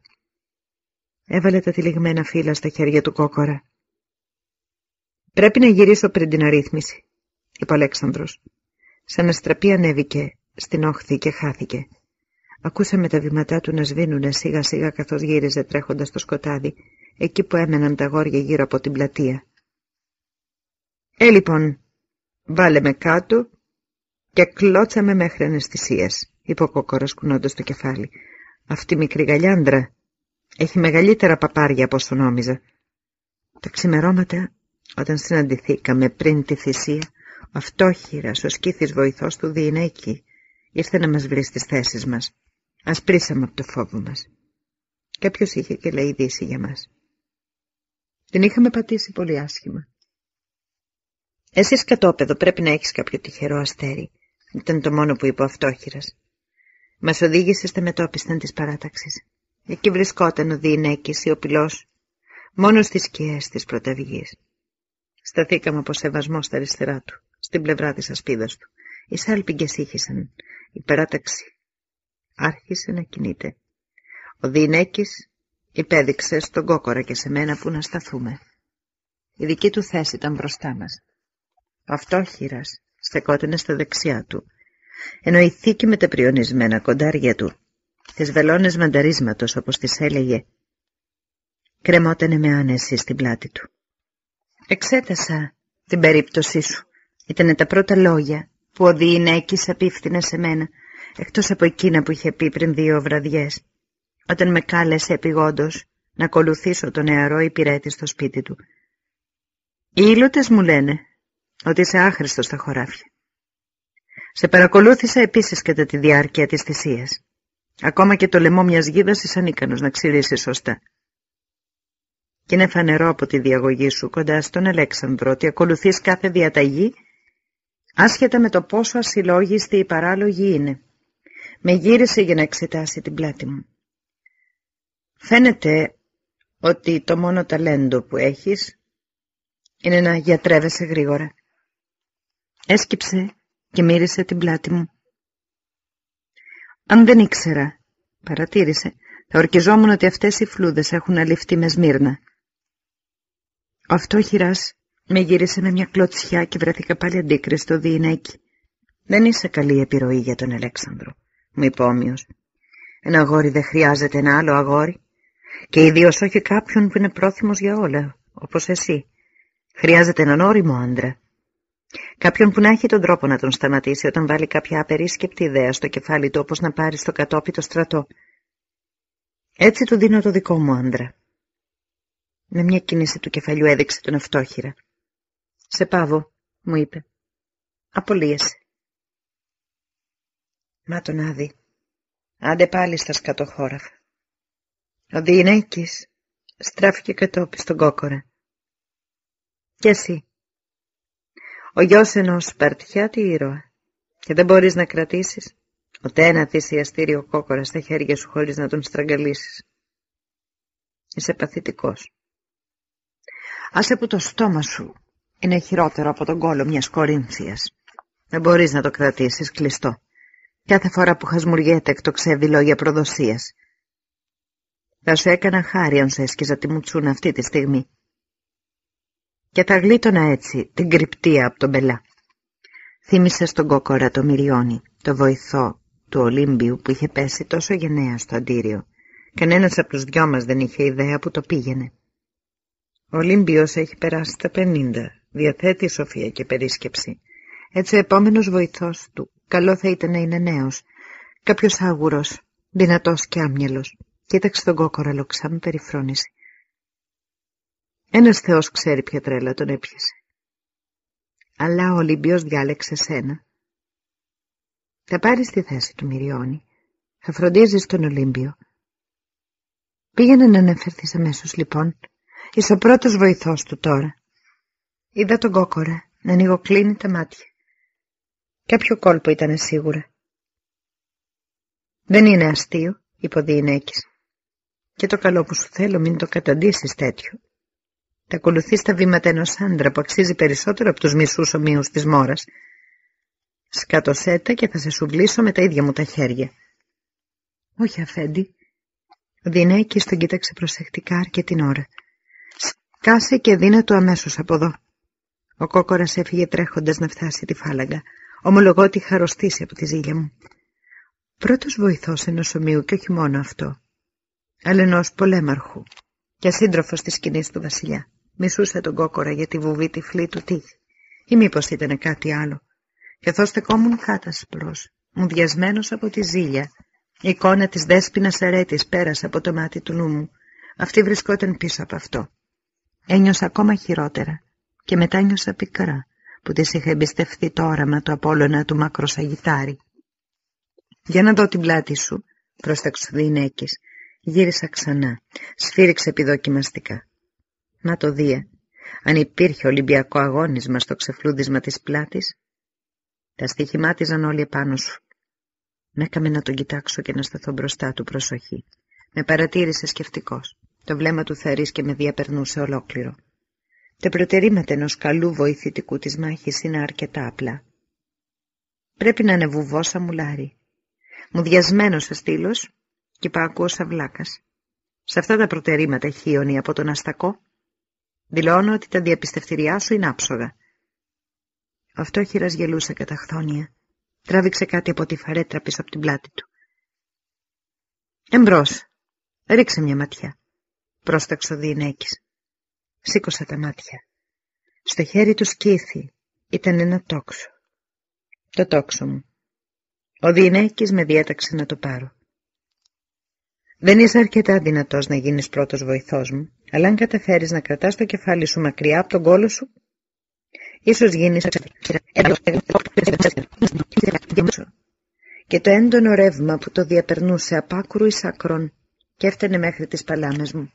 Έβαλε τα τυλιγμένα φύλλα στα χέρια του κόκορα. «Πρέπει να γυρίσω πριν την αρρύθμιση», είπε ο Αλέξανδρος. Σαν αστραπή ανέβηκε στην όχθη και χάθηκε. Ακούσαμε τα βήματά του να σβήνουνε σιγά σιγά καθώς γύριζε τρέχοντας στο σκοτάδι, εκεί που έμεναν τα γόρια γύρω από την πλατεία. «Ε, λοιπόν, βάλε με κάτω και κλώτσαμε μέχρι αναισθησίες», είπε ο κόκορας κουνώντας το κεφάλι. «Αυτή η μικρή γαλιάντρα έχει μεγαλύτερα παπάρια από όσο νόμιζα». Τα ξημερώματα, όταν συναντηθήκαμε πριν τη θυσία, ο αυτόχειρας, ο σκήθης βοηθός του Διηνέκη, ήρθε να μας βρει στις θέσεις μας. Ασπρίσαμε από το φόβο μας. Κάποιος είχε και λέει δύση για μας. Την είχαμε πατήσει πολύ άσχημα. Εσύ κατόπεδο πρέπει να έχεις κάποιο τυχερό αστέρι. Ήταν το μόνο που είπε ο αυτόχειρας. Μας οδήγησε στα μετόπιστα της παράταξης. Εκεί βρισκόταν ο Διηνέκης, σιωπηλός, μόνο στις σκιές της πρωταυγής. Σταθήκαμε από σεβασμό στα αριστερά του, στην πλευρά της ασπίδας του. Οι σάλπιγγες ήχησαν. Η παράταξη άρχισε να κινείται. Ο Διηνέκης υπέδειξε στον κόκορα και σε μένα που να σταθούμε. Η δική του θέση ήταν μπροστά μας. Ο αυτόχειρας στεκότανε στα δεξιά του, εννοηθήκε με τα πριονισμένα κοντάρια του, τις βελόνες μανταρίσματος όπως τις έλεγε. Κρεμότανε με άνεση στην πλάτη του. Εξέτασα την περίπτωσή σου. Ήτανε τα πρώτα λόγια που ο Διηνέκης απίφθινε σε μένα, εκτός από εκείνα που είχε πει πριν δύο βραδιές, όταν με κάλεσε επιγόντως να ακολουθήσω τον νεαρό υπηρέτη στο σπίτι του. Οι ήλωτες μου λένε ότι είσαι άχρηστος στα χωράφια. Σε παρακολούθησα επίσης κατά τη διάρκεια της θυσίας. Ακόμα και το λαιμό μιας γίδας είσαι ανίκανος να ξηρίσει σωστά. Και είναι φανερό από τη διαγωγή σου κοντά στον Αλέξανδρο ότι ακολουθείς κάθε διαταγή άσχετα με το πόσο ασυλλόγιστη η παράλογη είναι. Με γύρισε για να εξετάσει την πλάτη μου. Φαίνεται ότι το μόνο ταλέντο που έχεις είναι να γιατρεύεσαι γρήγορα. Έσκυψε και μύρισε την πλάτη μου. Αν δεν ήξερα, παρατήρησε, θα ορκιζόμουν ότι αυτές οι φλούδες έχουν αληφθεί με σμύρνα. Ο αυτόχειρας με γύρισε με μια κλωτσιά και βρέθηκα πάλι αντίκριστο διηνέκι. Δεν είσαι καλή επιρροή για τον Αλέξανδρο, μου είπε όμοιος. Ένα αγόρι δεν χρειάζεται ένα άλλο αγόρι. Και ιδίως όχι κάποιον που είναι πρόθυμος για όλα, όπως εσύ. Χρειάζεται έναν όριμο άντρα. Κάποιον που να έχει τον τρόπο να τον σταματήσει όταν βάλει κάποια απερίσκεπτη ιδέα στο κεφάλι του όπως να πάρει στο κατόπι το στρατό. Έτσι του δίνω το δικό μου άντρα. Με μια κίνηση του κεφαλιού έδειξε τον αυτόχειρα. «Σε πάβω», μου είπε. «Απολύεσαι». Μα τον άδει. Άντε πάλι στα σκατοχώραφα. Ο Διηνέκης στράφηκε κατόπι στον κόκορα. «Και εσύ», ο γιος ενός Σπαρτιάτη ήρωα και δεν μπορείς να κρατήσεις ούτε ένα θυσιαστήριο κόκορα στα χέρια σου χωρίς να τον στραγγαλίσεις. Είσαι παθητικός. Άσε που το στόμα σου είναι χειρότερο από τον κόλο μιας κορίνθιας. Δεν μπορείς να το κρατήσεις κλειστό. Κάθε φορά που χασμουριέται εκτοξεύει λόγια προδοσίας. Θα σου έκανα χάρη αν σου έσκυζα τη μουτσούνα αυτή τη στιγμή και θα γλίτωνα έτσι την κρυπτία από τον Μπελά. Θύμισε στον κόκορα το Μυριόνι, το βοηθό του Ολύμπιου που είχε πέσει τόσο γενναία στο αντίριο. Κανένας από τους δυο μας δεν είχε ιδέα που το πήγαινε. Ο Ολύμπιος έχει περάσει τα πενήντα, διαθέτει σοφία και περίσκεψη. Έτσι ο επόμενος βοηθός του, καλό θα ήταν να είναι νέος, κάποιος άγουρος, δυνατός και άμυαλος. Κοίταξε τον κόκορα λοξά με περιφρόνηση. Ένας Θεός ξέρει ποια τρέλα τον έπιασε. Αλλά ο Ολυμπιός διάλεξε σένα. Θα πάρεις τη θέση του Μυριώνη. Θα φροντίζεις τον Ολύμπιο. Πήγαινε να αναφερθείς αμέσως λοιπόν. Είσαι ο πρώτος βοηθός του τώρα. Είδα τον κόκορα να ανοιγοκλίνει τα μάτια. Κάποιο κόλπο ήταν σίγουρα. Δεν είναι αστείο, είπε ο Διηνέκης. Και το καλό που σου θέλω μην το καταντήσεις τέτοιο. Θα ακολουθείς τα βήματα ενός άντρα που αξίζει περισσότερο από τους μισούς ομοίους της μόρας. Σκατωσέτα και θα σε σουβλήσω με τα ίδια μου τα χέρια. Όχι, αφέντη. Ο Δινέκης τον κοίταξε προσεκτικά αρκετή ώρα. Σκάσε και δίνε του αμέσως από εδώ. Ο κόκορας έφυγε τρέχοντας να φτάσει τη φάλαγγα. Ομολογώ ότι είχα αρρωστήσει από τη ζήλια μου. Πρώτος βοηθός ενός ομοίου και όχι μόνο αυτό, αλλά ενός πολέμαρχου και σύντροφος της σκηνής του βασιλιά. Μισούσε τον κόκορα για τη βουβή τυφλή του τύχη. Ή μήπως ήταν κάτι άλλο. Καθώ στεκόμουν κάτασπρος, μουδιασμένος από τη ζήλια, η εικόνα της δέσποινας αρέτης πέρασε από το μάτι του νου μου. Αυτή βρισκόταν πίσω από αυτό. Ένιωσα ακόμα χειρότερα και μετά νιώσα πικρά που της είχα εμπιστευτεί το όραμα του Απόλλωνα του μακροσαγιτάρι. Για να δω την πλάτη σου, πρόσταξε ο Δινέκης. Γύρισα ξανά, σφύριξε επιδοκιμαστικά. Να το δει, αν υπήρχε Ολυμπιακό αγώνισμα στο ξεφλούδισμα της πλάτης. Τα στοιχημάτιζαν όλοι επάνω σου. Με έκαμε να τον κοιτάξω και να σταθώ μπροστά του προσοχή. Με παρατήρησε σκεφτικός. Το βλέμμα του και με διαπερνούσε ολόκληρο. Τα προτερήματα ενό καλού βοηθητικού της μάχης είναι αρκετά απλά. Πρέπει να είναι βουβός μουλάρι. Μουδιασμένος ο στήλος και πάκουος αυλάκας. Σε αυτά τα προτερήματα χίωνη από τον αστακό Δηλώνω ότι τα διαπιστευτηριά σου είναι άψογα. Αυτό χειρας γελούσε χθόνια. Τράβηξε κάτι από τη φαρέτρα πίσω από την πλάτη του. Εμπρός. Ρίξε μια ματιά. Πρόσταξε ο Διενέκης. Σήκωσα τα μάτια. Στο χέρι του σκήθη ήταν ένα τόξο. Το τόξο μου. Ο Διενέκης με διέταξε να το πάρω. Δεν είσαι αρκετά δυνατός να γίνεις πρώτος βοηθός μου, αλλά αν καταφέρεις να κρατάς το κεφάλι σου μακριά από τον κόλο σου, ίσως γίνεις και το έντονο ρεύμα που το διαπερνούσε απ' άκρου εις άκρον και έφτανε μέχρι τις παλάμες μου.